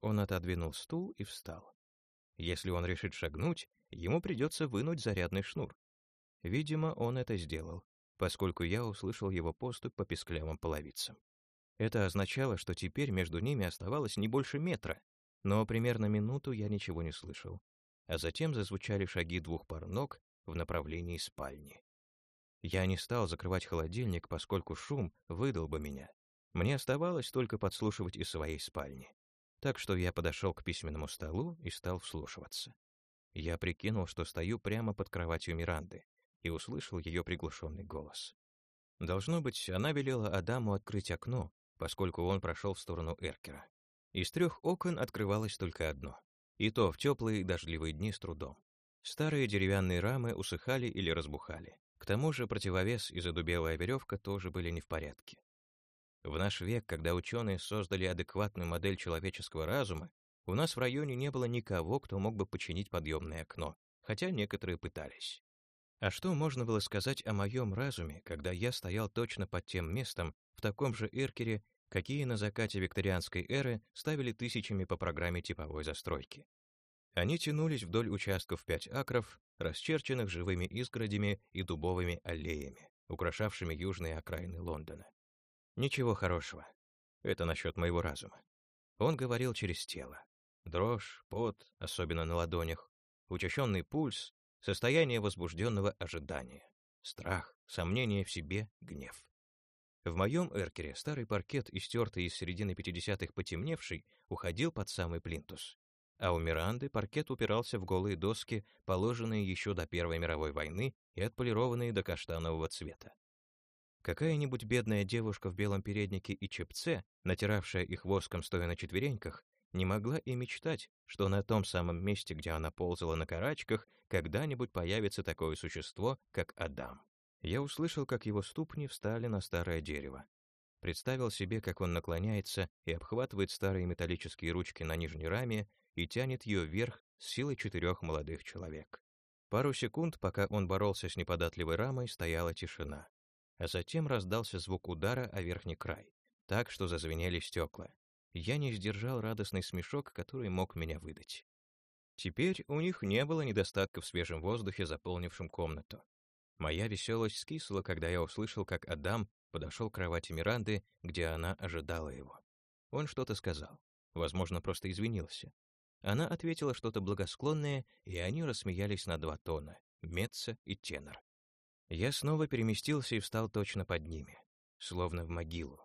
Он отодвинул стул и встал. Если он решит шагнуть, ему придется вынуть зарядный шнур. Видимо, он это сделал, поскольку я услышал его поступь по песклявым половицам. Это означало, что теперь между ними оставалось не больше метра, но примерно минуту я ничего не слышал. А затем зазвучали шаги двух пар ног в направлении спальни. Я не стал закрывать холодильник, поскольку шум выдал бы меня. Мне оставалось только подслушивать из своей спальни. Так что я подошел к письменному столу и стал вслушиваться. Я прикинул, что стою прямо под кроватью Миранды, и услышал ее приглушенный голос. Должно быть, она велела Адаму открыть окно, поскольку он прошел в сторону Эркера. Из трех окон открывалось только одно, и то в теплые дождливые дни с трудом. Старые деревянные рамы усыхали или разбухали. К тому же противовес и задубелая веревка тоже были не в порядке. В наш век, когда ученые создали адекватную модель человеческого разума, у нас в районе не было никого, кто мог бы починить подъемное окно, хотя некоторые пытались. А что можно было сказать о моем разуме, когда я стоял точно под тем местом, в таком же эркере, какие на закате викторианской эры ставили тысячами по программе типовой застройки? Они тянулись вдоль участков 5 акров, расчерченных живыми изгородями и дубовыми аллеями, украшавшими южные окраины Лондона. Ничего хорошего. Это насчет моего разума. Он говорил через тело. Дрожь, пот, особенно на ладонях, учащенный пульс, состояние возбужденного ожидания, страх, сомнение в себе, гнев. В моем эркере старый паркет, истертый из середины 50-х потемневший, уходил под самый плинтус. А у Миранды паркет упирался в голые доски, положенные еще до Первой мировой войны и отполированные до каштанового цвета. Какая-нибудь бедная девушка в белом переднике и чепце, натиравшая их воском стоя на четвереньках, не могла и мечтать, что на том самом месте, где она ползала на карачках, когда-нибудь появится такое существо, как Адам. Я услышал, как его ступни встали на старое дерево. Представил себе, как он наклоняется и обхватывает старые металлические ручки на нижней раме и тянет ее вверх с силой четырех молодых человек. Пару секунд, пока он боролся с неподатливой рамой, стояла тишина а затем раздался звук удара о верхний край, так что зазвенели стекла. Я не сдержал радостный смешок, который мог меня выдать. Теперь у них не было недостатка в свежем воздухе, заполнившем комнату. Моя веселость скисла, когда я услышал, как Адам подошел к кровати Миранды, где она ожидала его. Он что-то сказал, возможно, просто извинился. Она ответила что-то благосклонное, и они рассмеялись на два тона — меццо и тенор. Я снова переместился и встал точно под ними, словно в могилу.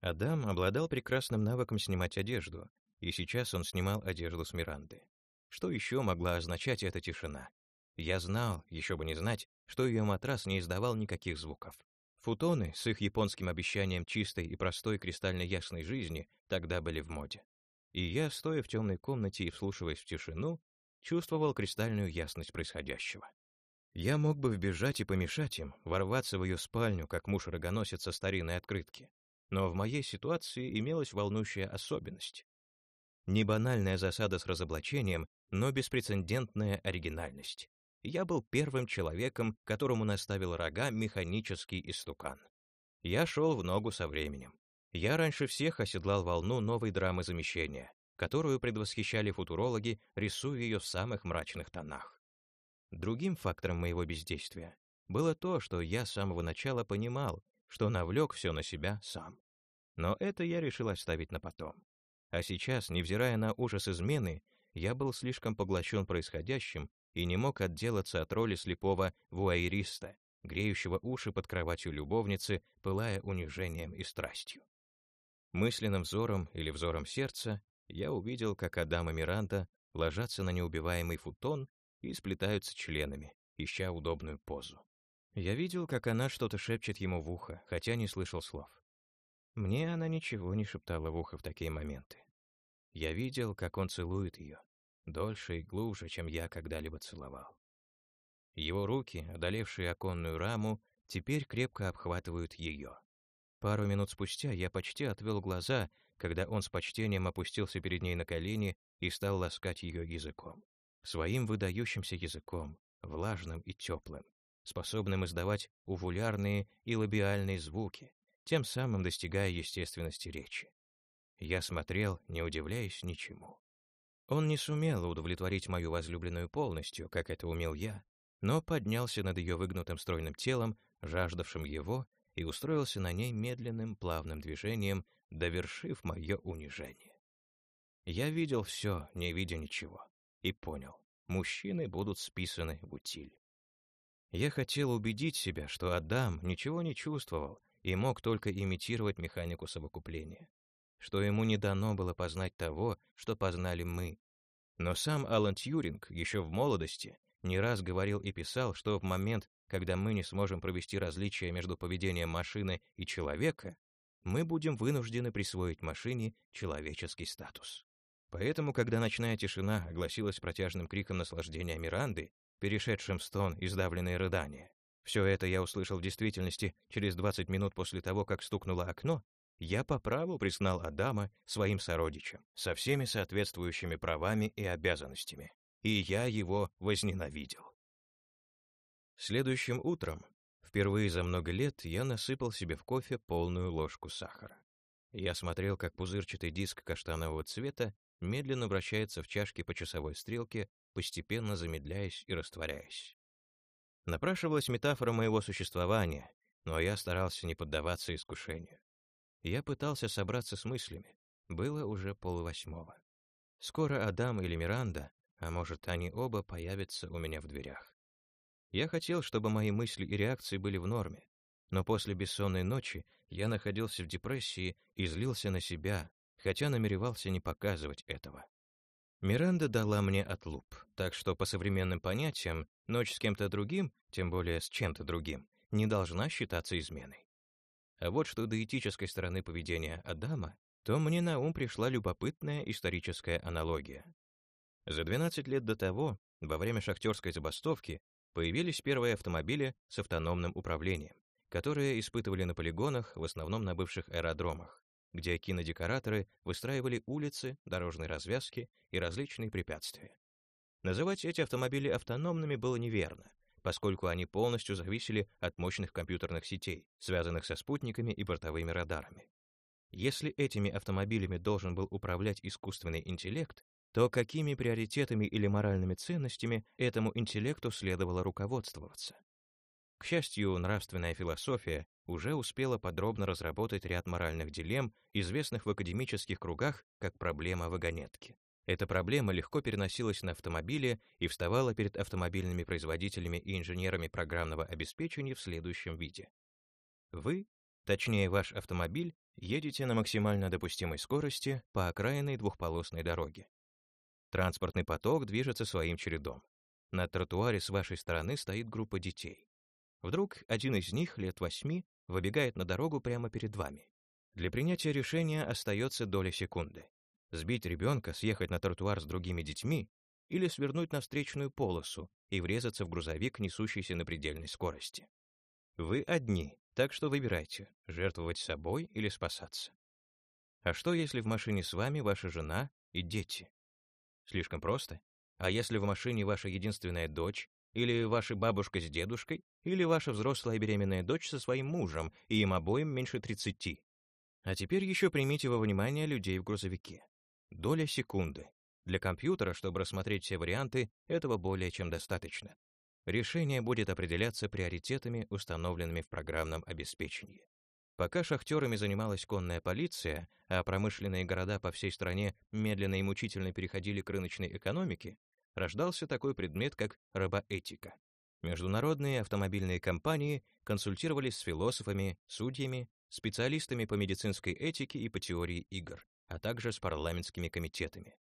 Адам обладал прекрасным навыком снимать одежду, и сейчас он снимал одежду с Миранды. Что еще могла означать эта тишина? Я знал, еще бы не знать, что ее матрас не издавал никаких звуков. Футоны с их японским обещанием чистой и простой кристально ясной жизни тогда были в моде. И я, стоя в темной комнате и вслушиваясь в тишину, чувствовал кристальную ясность происходящего. Я мог бы вбежать и помешать им, ворваться в ее спальню, как муж-рогоносец со старинной открытки. Но в моей ситуации имелась волнующая особенность. Не банальная засада с разоблачением, но беспрецедентная оригинальность. Я был первым человеком, которому наставил рога механический истукан. Я шел в ногу со временем. Я раньше всех оседлал волну новой драмы замещения, которую предвосхищали футурологи, рисуя ее в самых мрачных тонах. Другим фактором моего бездействия было то, что я с самого начала понимал, что навлек все на себя сам. Но это я решил оставить на потом. А сейчас, невзирая на ужас измены, я был слишком поглощен происходящим и не мог отделаться от роли слепого вуайериста, греющего уши под кроватью любовницы, пылая унижением и страстью. Мысленным взором или взором сердца я увидел, как Адам и Миранда ложатся на неубиваемый футон и сплетаются членами, ища удобную позу. Я видел, как она что-то шепчет ему в ухо, хотя не слышал слов. Мне она ничего не шептала в ухо в такие моменты. Я видел, как он целует ее, дольше и глубже, чем я когда-либо целовал. Его руки, одолевшие оконную раму, теперь крепко обхватывают ее. Пару минут спустя я почти отвел глаза, когда он с почтением опустился перед ней на колени и стал ласкать ее языком своим выдающимся языком, влажным и теплым, способным издавать увулярные и лабиальные звуки, тем самым достигая естественности речи. Я смотрел, не удивляясь ничему. Он не сумел удовлетворить мою возлюбленную полностью, как это умел я, но поднялся над ее выгнутым стройным телом, жаждавшим его, и устроился на ней медленным, плавным движением, довершив мое унижение. Я видел все, не видя ничего и понял, мужчины будут списаны в утиль. Я хотел убедить себя, что Адам ничего не чувствовал и мог только имитировать механику совокупления, что ему не дано было познать того, что познали мы. Но сам Алан Тьюринг еще в молодости не раз говорил и писал, что в момент, когда мы не сможем провести различие между поведением машины и человека, мы будем вынуждены присвоить машине человеческий статус. Поэтому, когда ночная тишина огласилась протяжным криком наслаждения Миранды, перешедшим в стон и сдавленные рыдания, все это я услышал в действительности через 20 минут после того, как стукнуло окно, я по праву признал Адама своим сородичем, со всеми соответствующими правами и обязанностями, и я его возненавидел. Следующим утром, впервые за много лет, я насыпал себе в кофе полную ложку сахара. Я смотрел, как пузырчатый диск каштанового цвета медленно вращается в чашке по часовой стрелке, постепенно замедляясь и растворяясь. Напрашивалась метафора моего существования, но я старался не поддаваться искушению. Я пытался собраться с мыслями. Было уже полвосьмого. Скоро Адам или Миранда, а может, они оба появятся у меня в дверях. Я хотел, чтобы мои мысли и реакции были в норме, но после бессонной ночи я находился в депрессии и злился на себя, хотя намеревался не показывать этого. Миранда дала мне отлуп, так что по современным понятиям ночь с кем-то другим, тем более с чем-то другим, не должна считаться изменой. А вот что до этической стороны поведения Адама, то мне на ум пришла любопытная историческая аналогия. За 12 лет до того, во время шахтерской забастовки, появились первые автомобили с автономным управлением, которые испытывали на полигонах, в основном на бывших аэродромах где кинодекораторы выстраивали улицы, дорожные развязки и различные препятствия. Называть эти автомобили автономными было неверно, поскольку они полностью зависели от мощных компьютерных сетей, связанных со спутниками и бортовыми радарами. Если этими автомобилями должен был управлять искусственный интеллект, то какими приоритетами или моральными ценностями этому интеллекту следовало руководствоваться? К счастью, нравственная философия уже успела подробно разработать ряд моральных дилемм, известных в академических кругах как проблема вагонетки. Эта проблема легко переносилась на автомобили и вставала перед автомобильными производителями и инженерами программного обеспечения в следующем виде. Вы, точнее ваш автомобиль, едете на максимально допустимой скорости по окраинной двухполосной дороге. Транспортный поток движется своим чередом. На тротуаре с вашей стороны стоит группа детей. Вдруг один из них, лет восьми, выбегает на дорогу прямо перед вами. Для принятия решения остается доля секунды. Сбить ребенка, съехать на тротуар с другими детьми или свернуть на встречную полосу и врезаться в грузовик, несущийся на предельной скорости. Вы одни, так что выбирайте, жертвовать собой или спасаться. А что, если в машине с вами ваша жена и дети? Слишком просто? А если в машине ваша единственная дочь, или ваша бабушка с дедушкой, или ваша взрослая беременная дочь со своим мужем, и им обоим меньше 30? А теперь еще примите во внимание людей в грузовике. Доля секунды. Для компьютера, чтобы рассмотреть все варианты, этого более чем достаточно. Решение будет определяться приоритетами, установленными в программном обеспечении. Пока шахтерами занималась конная полиция, а промышленные города по всей стране медленно и мучительно переходили к рыночной экономике, рождался такой предмет, как робоэтика. Международные автомобильные компании консультировались с философами, судьями, специалистами по медицинской этике и по теории игр, а также с парламентскими комитетами.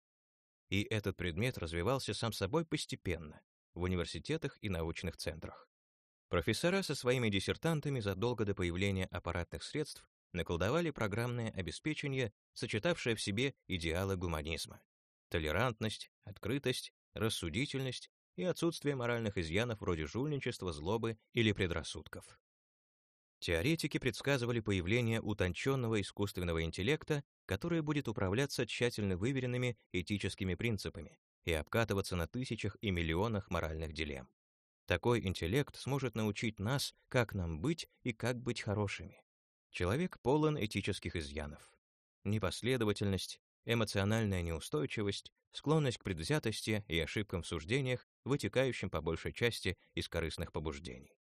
И этот предмет развивался сам собой постепенно в университетах и научных центрах. Профессора со своими диссертантами задолго до появления аппаратных средств наколдовали программное обеспечение, сочетавшее в себе идеалы гуманизма. Толерантность, открытость, рассудительность и отсутствие моральных изъянов вроде жульничества, злобы или предрассудков. Теоретики предсказывали появление утонченного искусственного интеллекта, которое будет управляться тщательно выверенными этическими принципами и обкатываться на тысячах и миллионах моральных дилемм. Такой интеллект сможет научить нас, как нам быть и как быть хорошими. Человек полон этических изъянов. Непоследовательность, эмоциональная неустойчивость, склонность к предвзятости и ошибкам в суждениях, вытекающим по большей части из корыстных побуждений.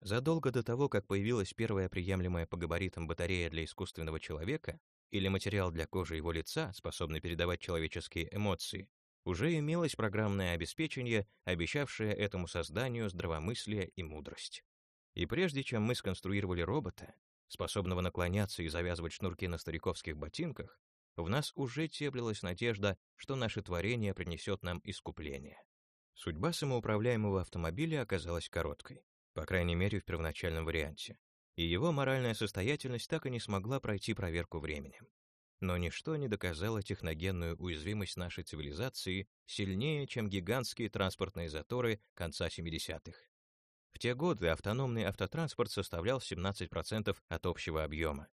Задолго до того, как появилась первая приемлемая по габаритам батарея для искусственного человека или материал для кожи его лица, способный передавать человеческие эмоции, уже имелось программное обеспечение, обещавшее этому созданию здравомыслие и мудрость. И прежде чем мы сконструировали робота, способного наклоняться и завязывать шнурки на стариковских ботинках, в нас уже теплилась надежда, что наше творение принесет нам искупление. Судьба самоуправляемого автомобиля оказалась короткой, по крайней мере в первоначальном варианте, и его моральная состоятельность так и не смогла пройти проверку временем но ничто не доказало техногенную уязвимость нашей цивилизации сильнее, чем гигантские транспортные заторы конца 70-х. В те годы автономный автотранспорт составлял 17% от общего объема.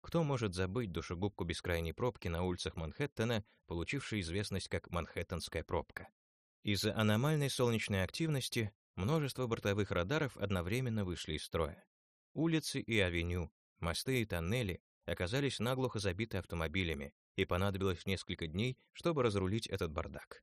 Кто может забыть душегубку бескрайней пробки на улицах Манхэттена, получившей известность как Манхэттенская пробка? Из-за аномальной солнечной активности множество бортовых радаров одновременно вышли из строя. Улицы и авеню, мосты и тоннели оказались наглухо забиты автомобилями, и понадобилось несколько дней, чтобы разрулить этот бардак.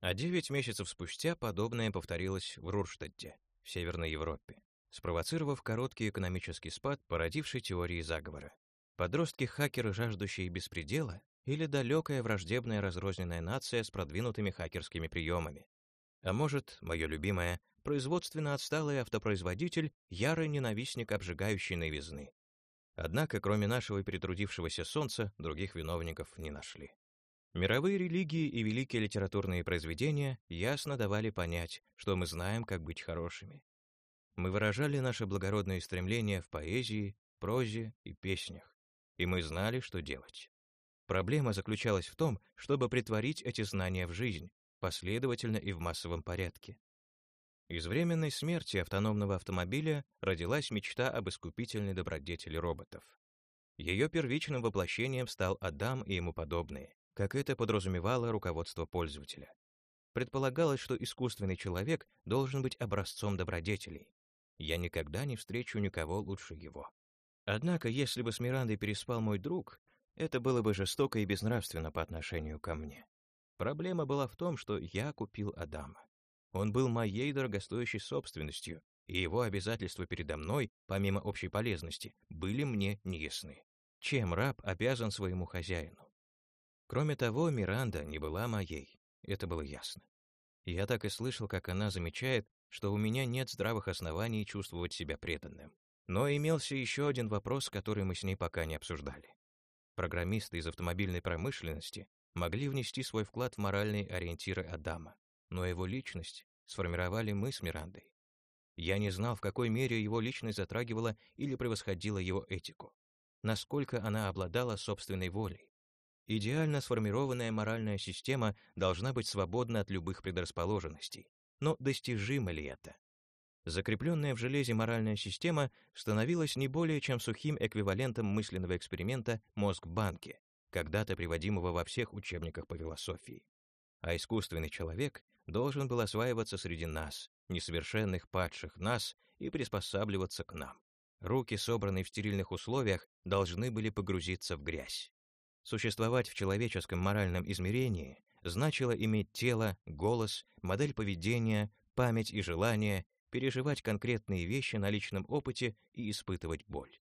А девять месяцев спустя подобное повторилось в Рурштадте, в Северной Европе, спровоцировав короткий экономический спад, породивший теории заговора. Подростки-хакеры, жаждущие беспредела, или далекая враждебная разрозненная нация с продвинутыми хакерскими приемами. А может, мое любимое, производственно отсталый автопроизводитель, ярый ненавистник обжигающей новизны. Однако, кроме нашего перетрудившегося солнца, других виновников не нашли. Мировые религии и великие литературные произведения ясно давали понять, что мы знаем, как быть хорошими. Мы выражали наше благородное стремление в поэзии, прозе и песнях, и мы знали, что делать. Проблема заключалась в том, чтобы притворить эти знания в жизнь, последовательно и в массовом порядке. Из временной смерти автономного автомобиля родилась мечта об искупительной добродетели роботов. Ее первичным воплощением стал Адам и ему подобные, как это подразумевало руководство пользователя. Предполагалось, что искусственный человек должен быть образцом добродетелей. Я никогда не встречу никого лучше его. Однако, если бы с Мирандой переспал мой друг, это было бы жестоко и безнравственно по отношению ко мне. Проблема была в том, что я купил Адама. Он был моей дорогостоящей собственностью, и его обязательства передо мной, помимо общей полезности, были мне неясны. Чем раб обязан своему хозяину? Кроме того, Миранда не была моей, это было ясно. Я так и слышал, как она замечает, что у меня нет здравых оснований чувствовать себя преданным. Но имелся еще один вопрос, который мы с ней пока не обсуждали. Программисты из автомобильной промышленности могли внести свой вклад в моральные ориентиры Адама но его личность сформировали мы с Мирандой. Я не знал, в какой мере его личность затрагивала или превосходила его этику, насколько она обладала собственной волей. Идеально сформированная моральная система должна быть свободна от любых предрасположенностей. Но достижимо ли это? Закрепленная в железе моральная система становилась не более чем сухим эквивалентом мысленного эксперимента «мозг в банке», когда-то приводимого во всех учебниках по философии. А искусственный человек должен был осваиваться среди нас, несовершенных падших нас, и приспосабливаться к нам. Руки, собранные в стерильных условиях, должны были погрузиться в грязь. Существовать в человеческом моральном измерении значило иметь тело, голос, модель поведения, память и желание, переживать конкретные вещи на личном опыте и испытывать боль.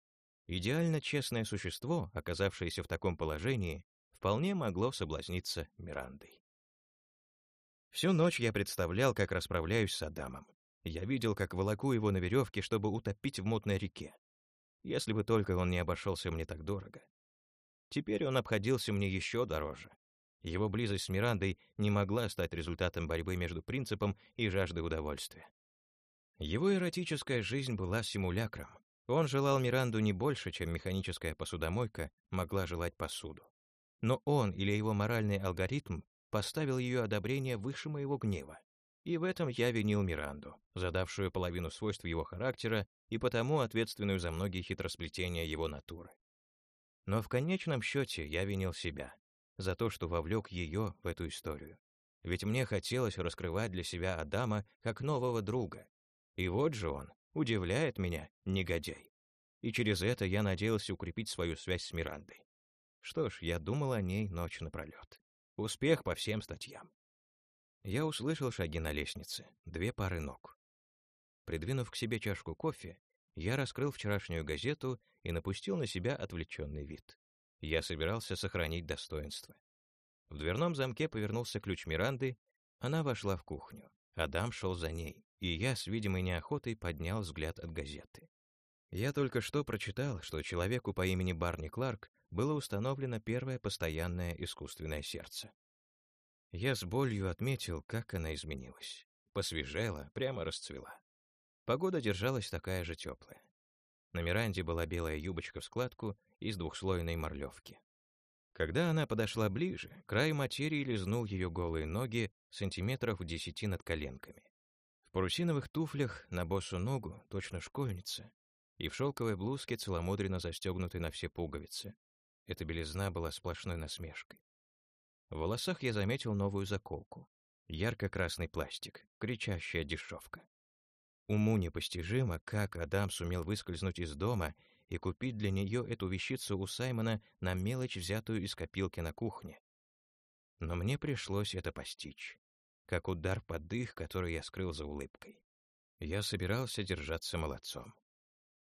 Идеально честное существо, оказавшееся в таком положении, вполне могло соблазниться Мирандой. Всю ночь я представлял, как расправляюсь с Адамом. Я видел, как волоку его на веревке, чтобы утопить в мутной реке. Если бы только он не обошелся мне так дорого. Теперь он обходился мне еще дороже. Его близость с Мирандой не могла стать результатом борьбы между принципом и жаждой удовольствия. Его эротическая жизнь была симулякром. Он желал Миранду не больше, чем механическая посудомойка могла желать посуду. Но он или его моральный алгоритм поставил ее одобрение выше моего гнева. И в этом я винил Миранду, задавшую половину свойств его характера и потому ответственную за многие хитросплетения его натуры. Но в конечном счете я винил себя за то, что вовлек ее в эту историю. Ведь мне хотелось раскрывать для себя Адама как нового друга. И вот же он, удивляет меня, негодяй. И через это я надеялся укрепить свою связь с Мирандой. Что ж, я думал о ней ночь напролет. Успех по всем статьям. Я услышал шаги на лестнице, две пары ног. Придвинув к себе чашку кофе, я раскрыл вчерашнюю газету и напустил на себя отвлеченный вид. Я собирался сохранить достоинство. В дверном замке повернулся ключ Миранды, она вошла в кухню. Адам шел за ней, и я с видимой неохотой поднял взгляд от газеты. Я только что прочитал, что человеку по имени Барни Кларк было установлено первое постоянное искусственное сердце. Я с болью отметил, как она изменилась. Посвежела, прямо расцвела. Погода держалась такая же теплая. На Миранде была белая юбочка в складку из двухслойной морлевки. Когда она подошла ближе, край материи лизнул ее голые ноги сантиметров в десяти над коленками. В парусиновых туфлях на босу ногу, точно школьница, и в шелковой блузке, целомудренно застегнутой на все пуговицы. Эта белизна была сплошной насмешкой. В волосах я заметил новую заколку. Ярко-красный пластик, кричащая дешевка. Уму непостижимо, как Адам сумел выскользнуть из дома и купить для нее эту вещицу у Саймона на мелочь, взятую из копилки на кухне. Но мне пришлось это постичь, как удар под дых, который я скрыл за улыбкой. Я собирался держаться молодцом.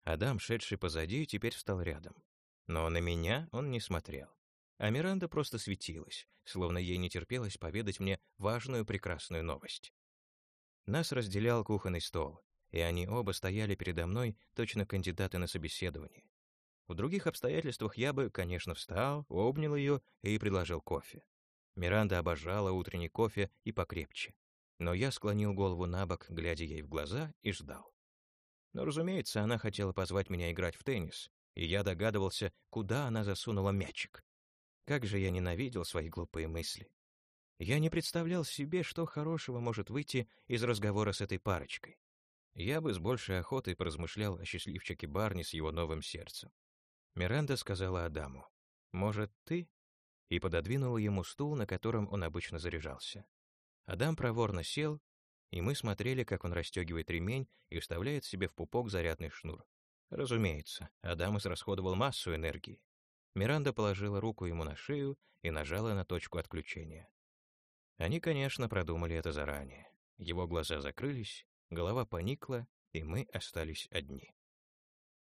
Адам, шедший позади, теперь встал рядом. Но на меня он не смотрел. А Миранда просто светилась, словно ей не терпелось поведать мне важную прекрасную новость. Нас разделял кухонный стол, и они оба стояли передо мной, точно кандидаты на собеседование. В других обстоятельствах я бы, конечно, встал, обнял ее и предложил кофе. Миранда обожала утренний кофе и покрепче. Но я склонил голову на бок, глядя ей в глаза, и ждал. Но, разумеется, она хотела позвать меня играть в теннис, и я догадывался, куда она засунула мячик. Как же я ненавидел свои глупые мысли. Я не представлял себе, что хорошего может выйти из разговора с этой парочкой. Я бы с большей охотой поразмышлял о счастливчике Барни с его новым сердцем. Миранда сказала Адаму, «Может, ты?» и пододвинула ему стул, на котором он обычно заряжался. Адам проворно сел, и мы смотрели, как он расстегивает ремень и вставляет себе в пупок зарядный шнур. Разумеется, Адам израсходовал массу энергии. Миранда положила руку ему на шею и нажала на точку отключения. Они, конечно, продумали это заранее. Его глаза закрылись, голова поникла, и мы остались одни.